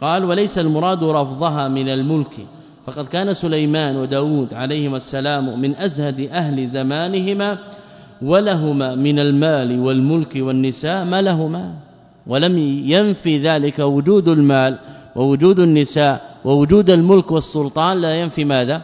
قال وليس المراد رفضها من الملك. فقد كان سليمان وداود عليهما السلام من أزهد أهل زمانهما ولهما من المال والملك والنساء ما لهما ولم ينفي ذلك وجود المال ووجود النساء ووجود الملك والسلطان لا ينفي ماذا؟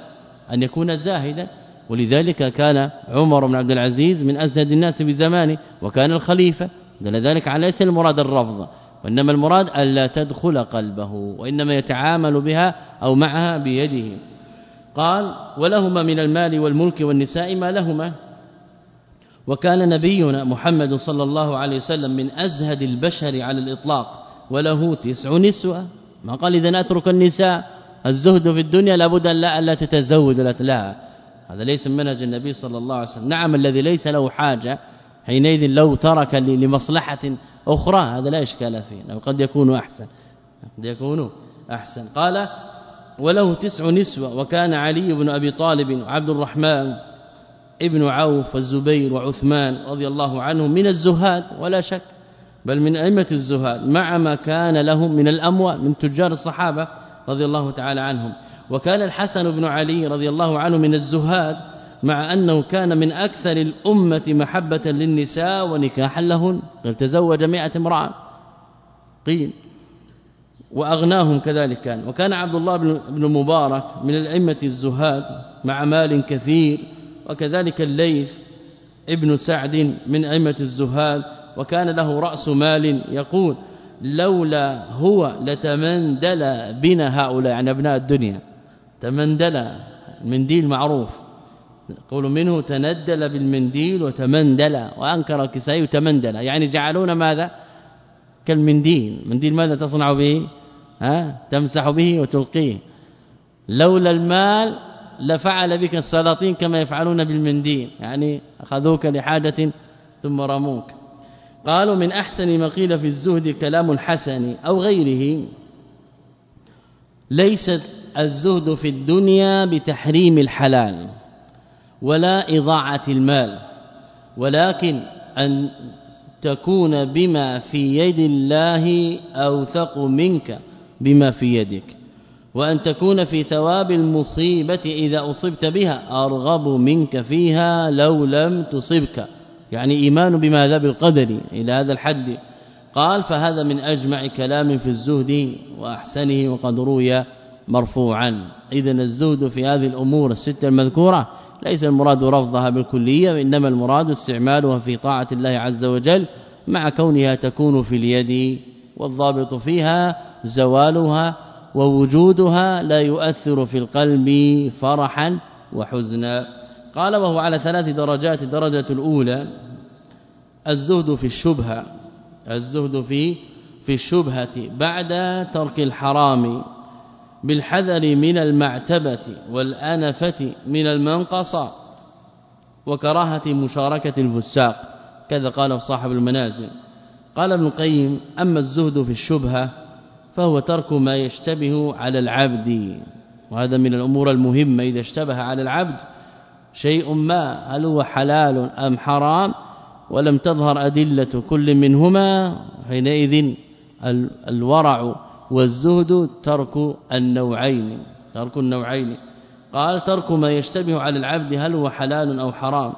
أن يكون زاهدا. ولذلك كان عمر بن عبد العزيز من أزهد الناس بزمانه وكان الخليفة. دل ذلك على ليس المراد الرفض. وإنما المراد الا تدخل قلبه وإنما يتعامل بها أو معها بيده. قال ولهما من المال والملك والنساء ما لهما. وكان نبينا محمد صلى الله عليه وسلم من أزهد البشر على الإطلاق وله تسع نسوة. ما قال إذا اترك النساء الزهد في الدنيا لابد أن لا الا تتزوج لا هذا ليس منهج النبي صلى الله عليه وسلم. نعم الذي ليس له حاجة حينئذ لو ترك لمصلحة أخرى هذا لا إشكال فيه قد يكون أحسن. قد يكون أحسن. قال وله تسع نسوة وكان علي بن أبي طالب وعبد الرحمن ابن عوف والزبير وعثمان رضي الله عنهم من الزهاد ولا شك بل من أئمة الزهاد مع ما كان لهم من الأموال من تجار الصحابة رضي الله تعالى عنهم. وكان الحسن بن علي رضي الله عنه من الزهاد مع أنه كان من أكثر الأمة محبة للنساء ونكاحا لهن. بل تزوج مئة امرأة. قيل. وأغناهم كذلك كان. وكان عبد الله بن المبارك من الأئمة الزهاد مع مال كثير وكذلك الليث ابن سعد من أئمة الزهاد وكان له رأس مال يقول لولا هو لتمندل بنا هؤلاء يعني أبناء الدنيا. تمندل منديل معروف. يقول منه تندل بالمنديل وتمندل وأنكر الكسائي تمندل. يعني جعلون ماذا؟ كالمنديل. منديل ماذا تصنع به؟ ها؟ تمسح به وتلقيه. لولا المال لفعل بك السلاطين كما يفعلون بالمنديل. يعني أخذوك لحاجة ثم رموك. قالوا من أحسن ما قيل في الزهد كلام الحسن أو غيره. ليست الزهد في الدنيا بتحريم الحلال. ولا إضاعة المال ولكن أن تكون بما في يد الله أوثق منك بما في يدك. وأن تكون في ثواب المصيبة إذا أصبت بها أرغب منك فيها لو لم تصبك. يعني إيمان بما بالقدر إلى هذا الحد. قال فهذا من أجمع كلام في الزهد وأحسنه وقد روي مرفوعا. اذا الزهد في هذه الأمور الستة المذكورة ليس المراد رفضها بالكلية وإنما المراد استعمالها في طاعة الله عز وجل مع كونها تكون في اليد والضابط فيها زوالها ووجودها لا يؤثر في القلب فرحا وحزنا. قال وهو على ثلاث درجات الدرجة الأولى الزهد في الشبهة الزهد في في الشبهة بعد ترك الحرام. بالحذر من المعتبة والأنفة من المنقصة وكراهة مشاركة الفساق كذا قال صاحب المنازل. قال ابن القيم أما الزهد في الشبهة فهو ترك ما يشتبه على العبد وهذا من الأمور المهمة. إذا اشتبه على العبد شيء ما هل هو حلال أم حرام؟ ولم تظهر أدلة كل منهما حينئذ الورع والزهد ترك النوعين ترك النوعين. قال ترك ما يشتبه على العبد هل هو حلال أو حرام.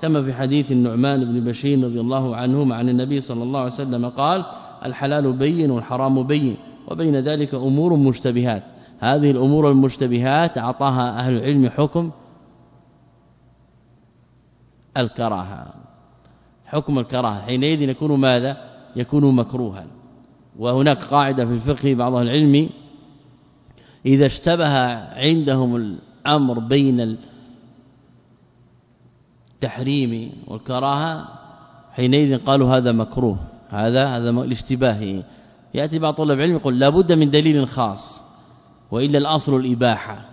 كما في حديث النعمان بن بشير رضي الله عنهما عن النبي صلى الله عليه وسلم قال الحلال بين والحرام بين وبين ذلك أمور مشتبهات. هذه الأمور المشتبهات أعطاها أهل العلم حكم الكراهة. حكم الكراهة. حينئذ يكون ماذا؟ يكون مكروها. وهناك قاعدة في الفقه بعض العلم إذا اشتبه عندهم الأمر بين التحريم والكراهة حينئذ قالوا هذا مكروه هذا هذا الاشتباه. يأتي بعض طلاب العلم يقول لابد من دليل خاص وإلا الأصل الإباحة.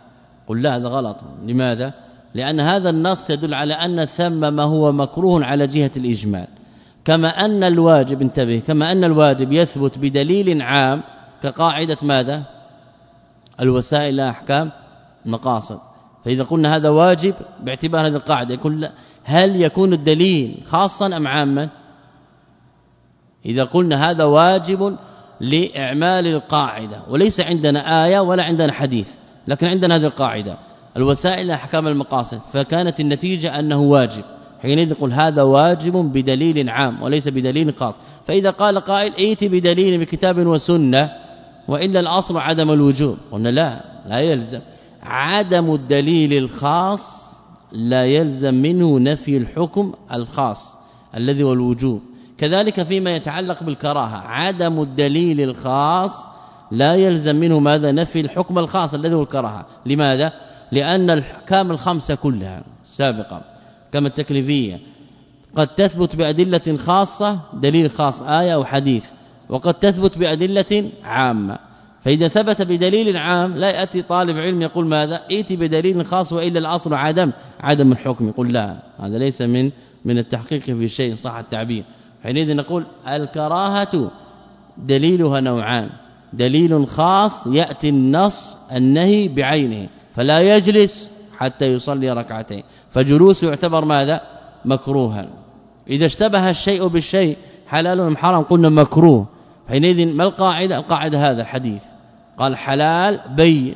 قل لا هذا غلط. لماذا؟ لأن هذا النص يدل على أن ثم ما هو مكروه على جهة الإجمال. كما أن الواجب انتبه كما أن الواجب يثبت بدليل عام كقاعدة ماذا؟ الوسائل لا أحكام مقاصد. فإذا قلنا هذا واجب باعتبار هذه القاعدة يكون هل يكون الدليل خاصا أم عاما؟ إذا قلنا هذا واجب لإعمال القاعدة وليس عندنا آية ولا عندنا حديث لكن عندنا هذه القاعدة. الوسائل أحكام المقاصد فكانت النتيجة أنه واجب. حينئذ نقول هذا واجب بدليل عام وليس بدليل خاص. فإذا قال قائل ائت بدليل بكتاب وسنة وإلا الأصل عدم الوجوب. قلنا لا لا يلزم. عدم الدليل الخاص لا يلزم منه نفي الحكم الخاص الذي هو الوجوب. كذلك فيما يتعلق بالكراهة. عدم الدليل الخاص لا يلزم منه ماذا؟ نفي الحكم الخاص الذي هو الكراهة. لماذا؟ لأن الأحكام الخمسة كلها سابقا كما التكليفية. قد تثبت بأدلة خاصة دليل خاص آية أو حديث وقد تثبت بأدلة عامة. فإذا ثبت بدليل عام لا يأتي طالب علم يقول ماذا؟ ائتي بدليل خاص وإلا الأصل عدم عدم الحكم. يقول لا هذا ليس من من التحقيق في شيء صح التعبير. حينئذ نقول الكراهة دليلها نوعان. دليل خاص يأتي النص النهي بعينه فلا يجلس حتى يصلي ركعتين. فجلوس يعتبر ماذا؟ مكروها. إذا اشتبه الشيء بالشيء حلال أم حرام قلنا مكروه. حينئذ ما القاعدة؟ القاعدة هذا الحديث. قال حلال بين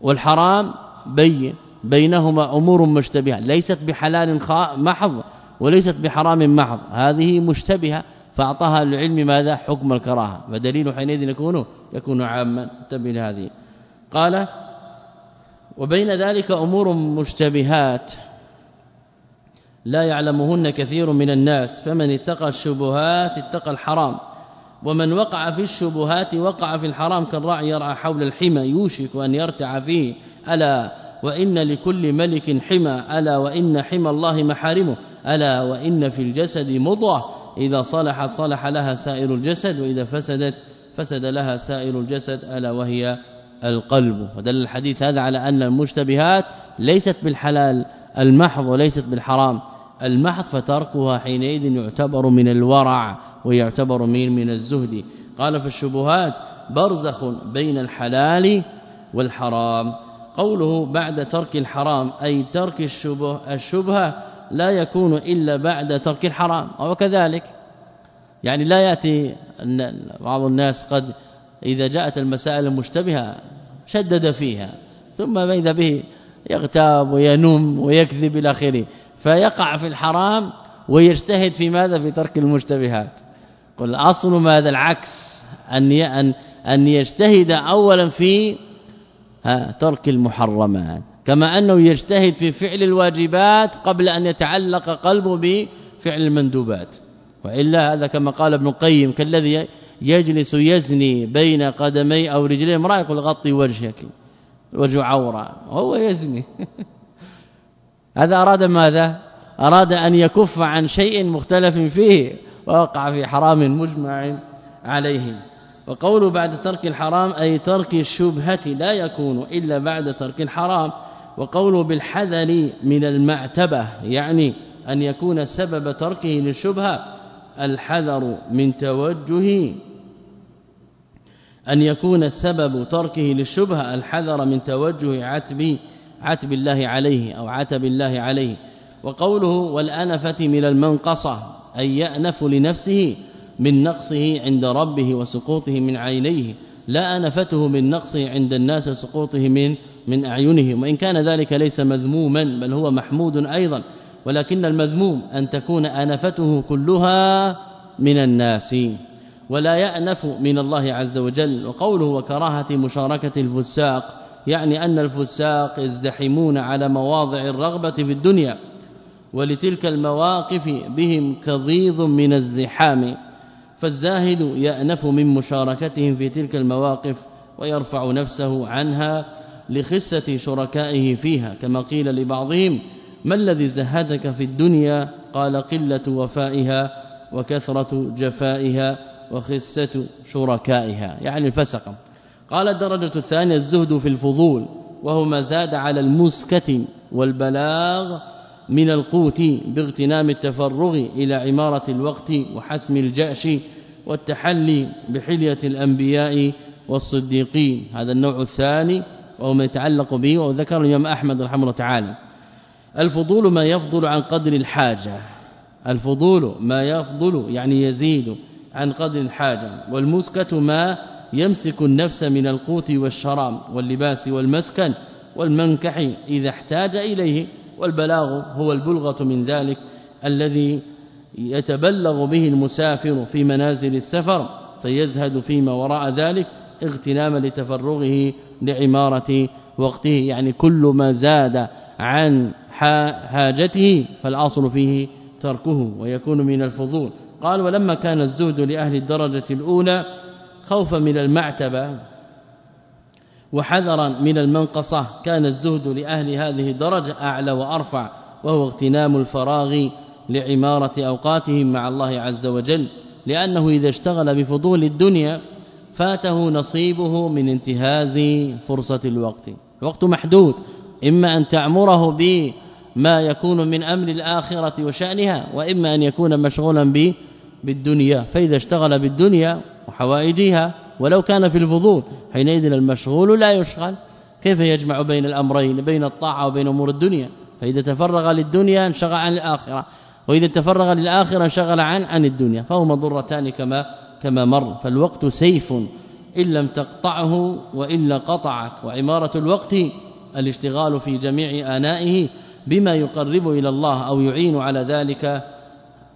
والحرام بين. بينهما أمور مشتبهة. ليست بحلال محض وليست بحرام محض. هذه مشتبهة فأعطاها العلم ماذا؟ حكم الكراهة. فدليل حينئذ يكون يكون عاما. انتبه هذه قال وبين ذلك أمور مشتبهات. لا يعلمهن كثير من الناس فمن اتقى الشبهات اتقى الحرام. ومن وقع في الشبهات وقع في الحرام كالراعي يرعى حول الحمى يوشك أن يرتع فيه. ألا وإن لكل ملك حمى ألا وإن حمى الله محارمه. ألا وإن في الجسد مضغة. إذا صلح صلح لها سائر الجسد وإذا فسدت فسد لها سائر الجسد. ألا وهي القلب. ودل الحديث هذا على أن المشتبهات ليست بالحلال المحض وليست بالحرام. المحض فتركها حينئذ يعتبر من الورع ويعتبر من من الزهد. قال في الشبهات برزخ بين الحلال والحرام. قوله بعد ترك الحرام أي ترك الشبه الشبهة لا يكون إلا بعد ترك الحرام أو كذلك. يعني لا يأتي بعض الناس قد إذا جاءت المسائل المشتبهة شدد فيها ثم إذا به يغتاب وينم ويكذب إلى آخره فيقع في الحرام ويجتهد في ماذا؟ في ترك المشتبهات. قل أصل ماذا؟ العكس أن ان أن يجتهد اولا في ترك المحرمات. كما أنه يجتهد في فعل الواجبات قبل أن يتعلق قلبه بفعل المندوبات. وإلا هذا كما قال ابن القيم كالذي يجلس يزني بين قدمي أو رجلي امراه يقول غطي وجهك وجه عورة؟ وهو يزني. هذا أراد ماذا؟ أراد أن يكف عن شيء مختلف فيه ووقع في حرام مجمع عليه. وقول بعد ترك الحرام أي ترك الشبهة لا يكون إلا بعد ترك الحرام. وقوله بالحذر من المعتبة يعني أن يكون سبب تركه للشبهة الحذر من توجه أن يكون السبب تركه للشبهة الحذر من توجه عتب عتب الله عليه أو عتب الله عليه. وقوله والأنفة من المنقصة أي يأنف لنفسه من نقصه عند ربه وسقوطه من عينيه. لا أنفته من نقصه عند الناس وسقوطه من من أعينهم. وإن كان ذلك ليس مذموما بل هو محمود أيضا. ولكن المذموم أن تكون أنفته كلها من الناس. ولا يأنف من الله عز وجل. وقوله وكراهة مشاركة الفساق يعني أن الفساق يزدحمون على مواضع الرغبة في الدنيا ولتلك المواقف بهم كضيض من الزحام. فالزاهد يأنف من مشاركتهم في تلك المواقف ويرفع نفسه عنها لخسة شركائه فيها. كما قيل لبعضهم ما الذي زهدك في الدنيا؟ قال قلة وفائها وكثرة جفائها. وخسة شركائها يعني الفسق قال الدرجة الثانية الزهد في الفضول وهو ما زاد على المسكة والبلاغ من القوت باغتنام التفرغ إلى عمارة الوقت وحسم الجأش والتحلي بحلية الأنبياء والصديقين. هذا النوع الثاني وهو ما يتعلق به وذكر الإمام أحمد رحمه الله تعالى. الفضول ما يفضل عن قدر الحاجة. الفضول ما يفضل يعني يزيد. عن قدر الحاجة والمسكة ما يمسك النفس من القوت والشراب واللباس والمسكن والمنكح إذا احتاج إليه. والبلاغ هو البلغة من ذلك الذي يتبلغ به المسافر في منازل السفر فيزهد فيما وراء ذلك اغتناما لتفرغه لعمارة وقته. يعني كل ما زاد عن حاجته فالأصل فيه تركه ويكون من الفضول. قال ولما كان الزهد لأهل الدرجة الأولى خوفا من المعتبة وحذرا من المنقصة كان الزهد لأهل هذه الدرجة أعلى وأرفع وهو اغتنام الفراغ لعمارة أوقاتهم مع الله عز وجل لأنه إذا اشتغل بفضول الدنيا فاته نصيبه من انتهاز فرصة الوقت. الوقت محدود إما أن تعمره بما يكون من أمر الآخرة وشأنها وإما أن يكون مشغولا به بالدنيا فإذا اشتغل بالدنيا وحوائجها ولو كان في الفضول حينئذ المشغول لا يشغل. كيف يجمع بين الأمرين بين الطاعة وبين أمور الدنيا؟ فإذا تفرغ للدنيا انشغل عن الآخرة وإذا تفرغ للآخرة انشغل عن عن الدنيا. فهما ضرتان كما كما مر. فالوقت سيف إن لم تقطعه وإلا قطعك وعمارة الوقت الاشتغال في جميع آنائه بما يقرب إلى الله أو يعين على ذلك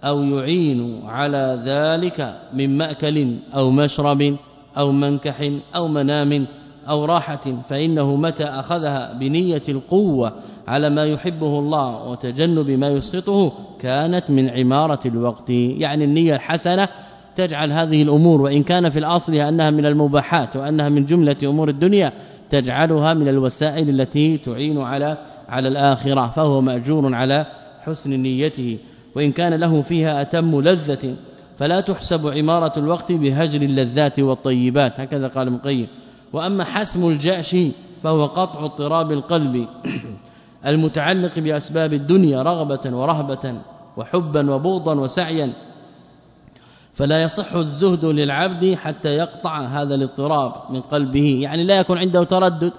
أو يعين على ذلك من مأكل أو مشرب أو منكح أو منام أو راحة فإنه متى أخذها بنية القوة على ما يحبه الله وتجنب ما يسخطه كانت من عمارة الوقت. يعني النية الحسنة تجعل هذه الأمور وإن كان في الأصل أنها من المباحات وأنها من جملة أمور الدنيا تجعلها من الوسائل التي تعين على على الآخرة فهو مأجور على حسن نيته. وإن كان له فيها أتم لذة فلا تحسب عمارة الوقت بهجر اللذات والطيبات هكذا قال مقيم وأما حسم الجأش فهو قطع اضطراب القلب المتعلق بأسباب الدنيا رغبة ورهبة وحبا وبغضا وسعيا. فلا يصح الزهد للعبد حتى يقطع هذا الاضطراب من قلبه. يعني لا يكون عنده تردد.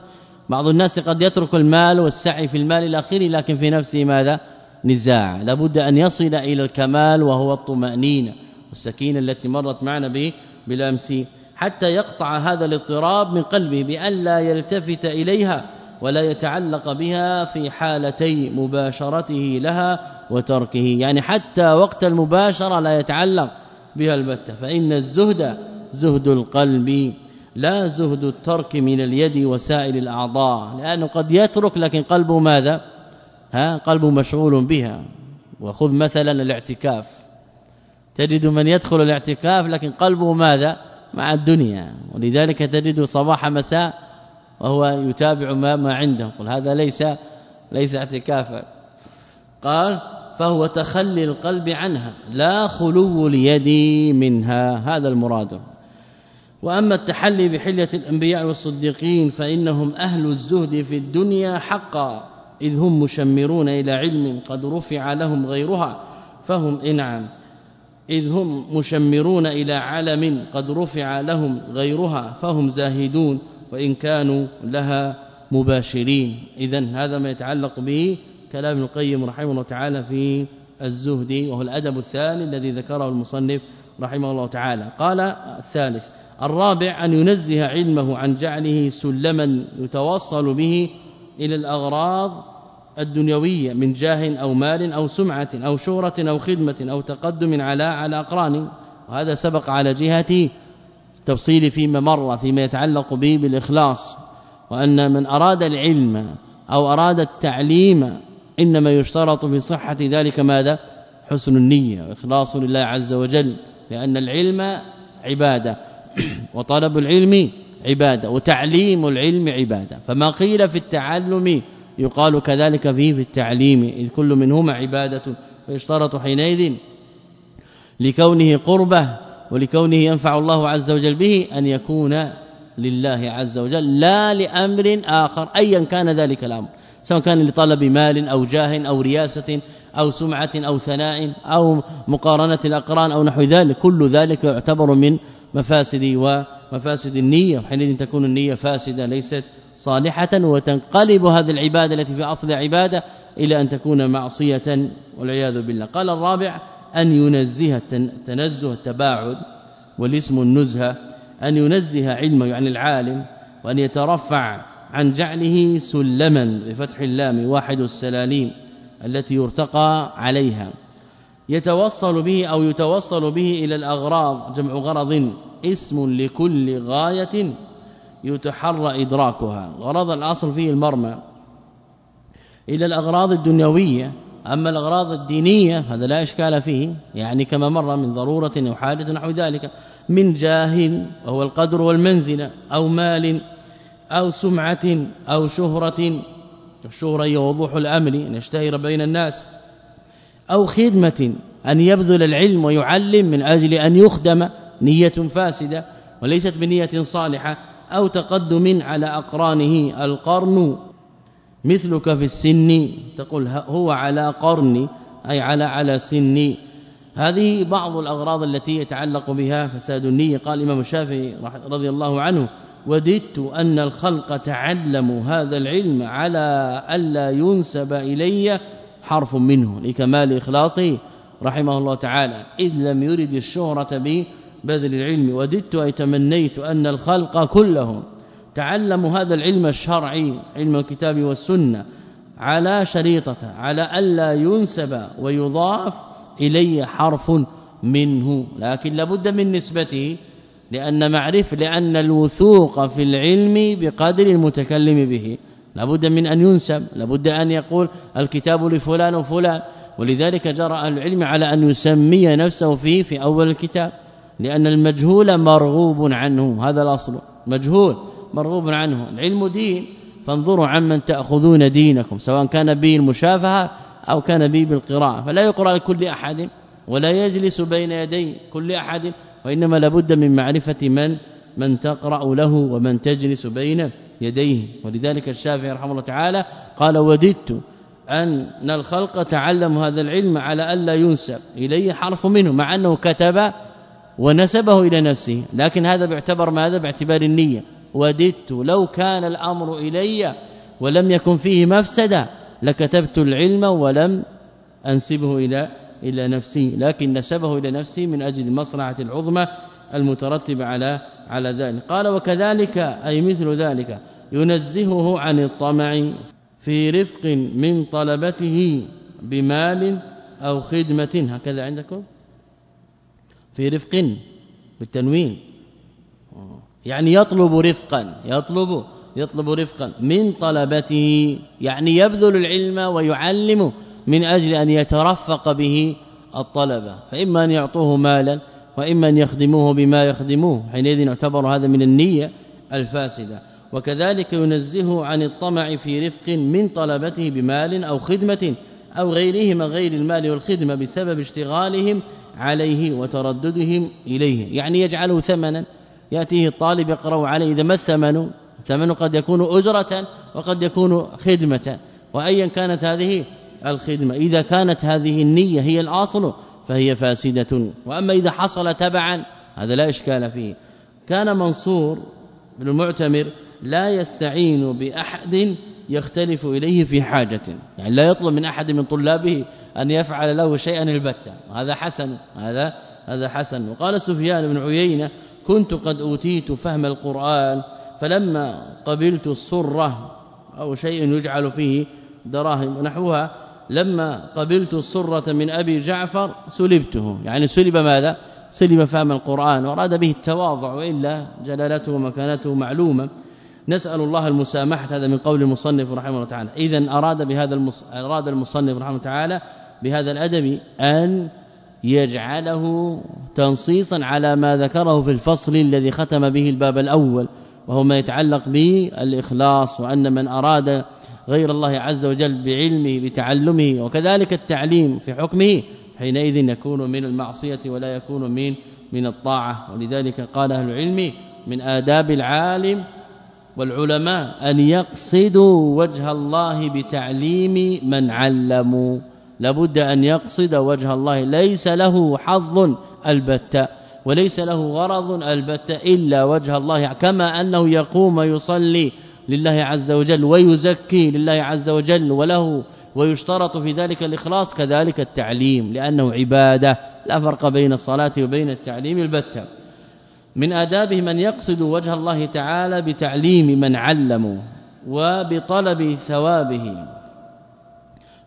بعض الناس قد يترك المال والسعي في المال الاخير لكن في نفسه ماذا؟ نزاع. لابد أن يصل إلى الكمال وهو الطمأنينة والسكينة التي مرت معنا به بالامس حتى يقطع هذا الاضطراب من قلبه بأن لا يلتفت إليها ولا يتعلق بها في حالتي مباشرته لها وتركه. يعني حتى وقت المباشرة لا يتعلق بها البتة. فإن الزهد زهد القلب لا زهد الترك من اليد وسائل الأعضاء لأنه قد يترك لكن قلبه ماذا؟ ها قلبه مشغول بها. وخذ مثلا الاعتكاف. تجد من يدخل الاعتكاف لكن قلبه ماذا؟ مع الدنيا. ولذلك تجد صباح مساء وهو يتابع ما ما عنده. قل هذا ليس ليس اعتكافا. قال فهو تخلي القلب عنها. لا خلو اليد منها. هذا المراد. وأما التحلي بحلية الأنبياء والصديقين فإنهم أهل الزهد في الدنيا حقا. إذ هم مشمرون إلى علم قد رفع لهم غيرها فهم انعم إذ هم مشمرون إلى علم قد رفع لهم غيرها فهم زاهدون وإن كانوا لها مباشرين. إذا هذا ما يتعلق به كلام القيم رحمه الله تعالى في الزهد وهو الأدب الثاني الذي ذكره المصنف رحمه الله تعالى. قال الثالث الرابع أن ينزه علمه عن جعله سلما يتوصل به إلى الأغراض الدنيوية من جاه أو مال أو سمعة أو شهرة أو خدمة أو تقدم على على أقران. وهذا سبق على جهة تفصيل فيما مر فيما يتعلق به بالإخلاص. وأن من أراد العلم أو أراد التعليم إنما يشترط في صحة ذلك ماذا؟ حسن النية وإخلاص لله عز وجل. لأن العلم عبادة. وطلب العلم عبادة وتعليم العلم عبادة. فما قيل في التعلم يقال كذلك فيه في التعليم إذ كل منهما عبادة فيشترط حينئذ لكونه قربة ولكونه ينفع الله عز وجل به أن يكون لله عز وجل لا لأمر آخر ايا كان ذلك الأمر. سواء كان لطلب مال أو جاه أو رياسة أو سمعة أو ثناء أو مقارنة الأقران أو نحو ذلك كل ذلك يعتبر من مفاسد ومفاسد النية حينئذ تكون النية فاسدة ليست صالحة وتنقلب هذه العبادة التي في أصل عبادة إلى أن تكون معصية والعياذ بالله. قال الرابع أن ينزه التنزه التباعد والاسم النزهة أن ينزه علمه يعني العالم وأن يترفع عن جعله سلما بفتح اللام واحد السلاليم التي يرتقى عليها. يتوصل به أو يتوصل به إلى الأغراض جمع غرض اسم لكل غاية يتحرى إدراكها. غرض الأصل فيه المرمى. إلى الأغراض الدنيوية. أما الأغراض الدينية هذا لا إشكال فيه. يعني كما مر من ضرورة أو حاجة نحو ذلك. من جاه وهو القدر والمنزله أو مال أو سمعة أو شهرة. الشهرة هي وضوح الأمر أن يشتهر بين الناس. أو خدمة أن يبذل العلم ويعلم من أجل أن يخدم. نية فاسدة وليست بنية صالحة أو تقدم على أقرانه القرن. مثلك في السن تقول هو على قرني أي على على سني هذه بعض الأغراض التي يتعلق بها فساد النية. قال الإمام الشافعي رضي الله عنه وددت أن الخلق تعلموا هذا العلم على ألا ينسب إلي حرف منه. لكمال إخلاصه رحمه الله تعالى. إذ لم يرد الشهرة ببذل العلم وددت أي تمنيت أن الخلق كلهم تعلموا هذا العلم الشرعي علم الكتاب والسنة على شريطة على ألا ينسب ويضاف إلي حرف منه. لكن لابد من نسبته لأن معرف لأن الوثوق في العلم بقدر المتكلم به. لابد من أن ينسب لابد أن يقول الكتاب لفلان وفلان. ولذلك جرى العلم على أن يسمي نفسه فيه في أول الكتاب. لأن المجهول مرغوب عنه هذا الأصل مجهول مرغوب عنه. العلم دين فانظروا عمن تأخذون دينكم سواء كان به المشافهة أو كان به بالقراءة. فلا يقرأ لكل أحد ولا يجلس بين يدي كل أحد وإنما لابد من معرفة من من تقرأ له ومن تجلس بين يديه. ولذلك الشافعي رحمه الله تعالى قال وددت أن الخلق تعلموا هذا العلم على ألا ينسب إليه حرف منه مع أنه كتب ونسبه إلى نفسه. لكن هذا باعتبر ماذا؟ باعتبار النية. وددت لو كان الأمر إلي ولم يكن فيه مفسدة لكتبت العلم ولم أنسبه إلى إلى نفسي. لكن نسبه إلى نفسي من أجل المصلحه العظمى المترتبه على على ذلك. قال وكذلك أي مثل ذلك ينزهه عن الطمع في رفق من طلبته بمال أو خدمة. هكذا عندكم؟ في رفق بالتنوين. يعني يطلب رفقا يطلب يطلب رفقا من طلبته. يعني يبذل العلم ويعلم من أجل أن يترفق به الطلبة. فإما أن يعطوه مالا وإما أن يخدموه بما يخدموه. حينئذ يعتبر هذا من النية الفاسدة. وكذلك ينزه عن الطمع في رفق من طلبته بمال أو خدمة أو غيرهما غير المال والخدمة بسبب اشتغالهم عليه وترددهم إليه. يعني يجعله ثمنا. يأتيه الطالب يقرأ عليه. إذا ما الثمن؟ الثمن قد يكون أجرة وقد يكون خدمة. وايا كانت هذه الخدمة. إذا كانت هذه النية هي الأصل فهي فاسدة. وأما إذا حصل تبعا هذا لا إشكال فيه. كان منصور بن المعتمر لا يستعين بأحد يختلف إليه في حاجة. يعني لا يطلب من أحد من طلابه أن يفعل له شيئا البتة. هذا حسن هذا هذا حسن. وقال سفيان بن عيينة كنت قد أوتيت فهم القرآن فلما قبلت الصرة أو شيء يجعل فيه دراهم ونحوها لما قبلت الصرة من أبي جعفر سلبته. يعني سلب ماذا؟ سلب فهم القرآن وأراد به التواضع وإلا جلالته ومكانته معلومة. نسأل الله المسامحة هذا من قول المصنف رحمه الله تعالى. اذا أراد بهذا المص... أراد المصنف رحمه الله تعالى بهذا الأدب أن يجعله تنصيصا على ما ذكره في الفصل الذي ختم به الباب الأول وهو ما يتعلق بالإخلاص وأن من أراد غير الله عز وجل بعلمه بتعلمه وكذلك التعليم في حكمه حينئذ يكون من المعصية ولا يكون من من الطاعة. ولذلك قال أهل العلم من آداب العالم والعلماء أن يقصدوا وجه الله بتعليم من علموا. لابد أن يقصد وجه الله. ليس له حظ البتة وليس له غرض البتة إلا وجه الله. كما أنه يقوم يصلي لله عز وجل ويزكي لله عز وجل وله ويشترط في ذلك الإخلاص كذلك التعليم لأنه عبادة. لا فرق بين الصلاة وبين التعليم البتة. من آدابه من يقصد وجه الله تعالى بتعليم من علموا وبطلب ثوابه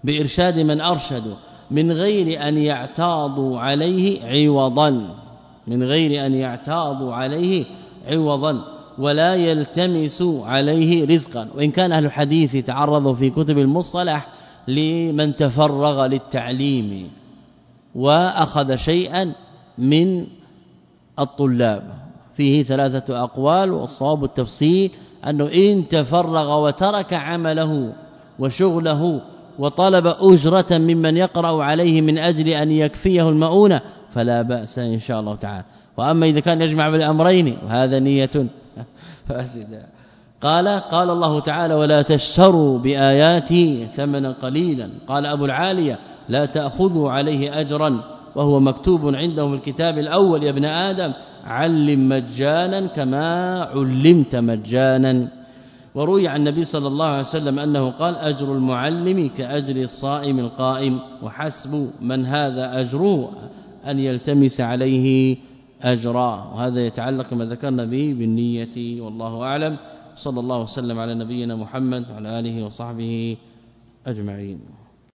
بإرشاد من أرشدوا من غير أن يعتاضوا عليه عوضا من غير أن يعتاضوا عليه عوضا ولا يلتمسوا عليه رزقا. وإن كان أهل الحديث تعرضوا في كتب المصطلح لمن تفرغ للتعليم وأخذ شيئا من الطلاب. فيه ثلاثة أقوال والصواب التفصيل أنه إن تفرغ وترك عمله وشغله وطلب أجرة ممن يقرأ عليه من أجل أن يكفيه المؤونة فلا بأس إن شاء الله تعالى. وأما إذا كان يجمع بالأمرين وهذا نية. فاسدة قال قال الله تعالى ولا تشتروا بآياتي ثمنا قليلا قال أبو العالية لا تأخذوا عليه أجرا وهو مكتوب عنده في الكتاب الأول يا ابن آدم علم مجانا كما علمت مجانا. وروي عن النبي صلى الله عليه وسلم أنه قال أجر المعلم كأجر الصائم القائم. وحسب من هذا أجره أن يلتمس عليه أجرا. وهذا يتعلق ما ذكرنا به بالنية والله أعلم. صلى الله وسلم على نبينا محمد وعلى آله وصحبه أجمعين.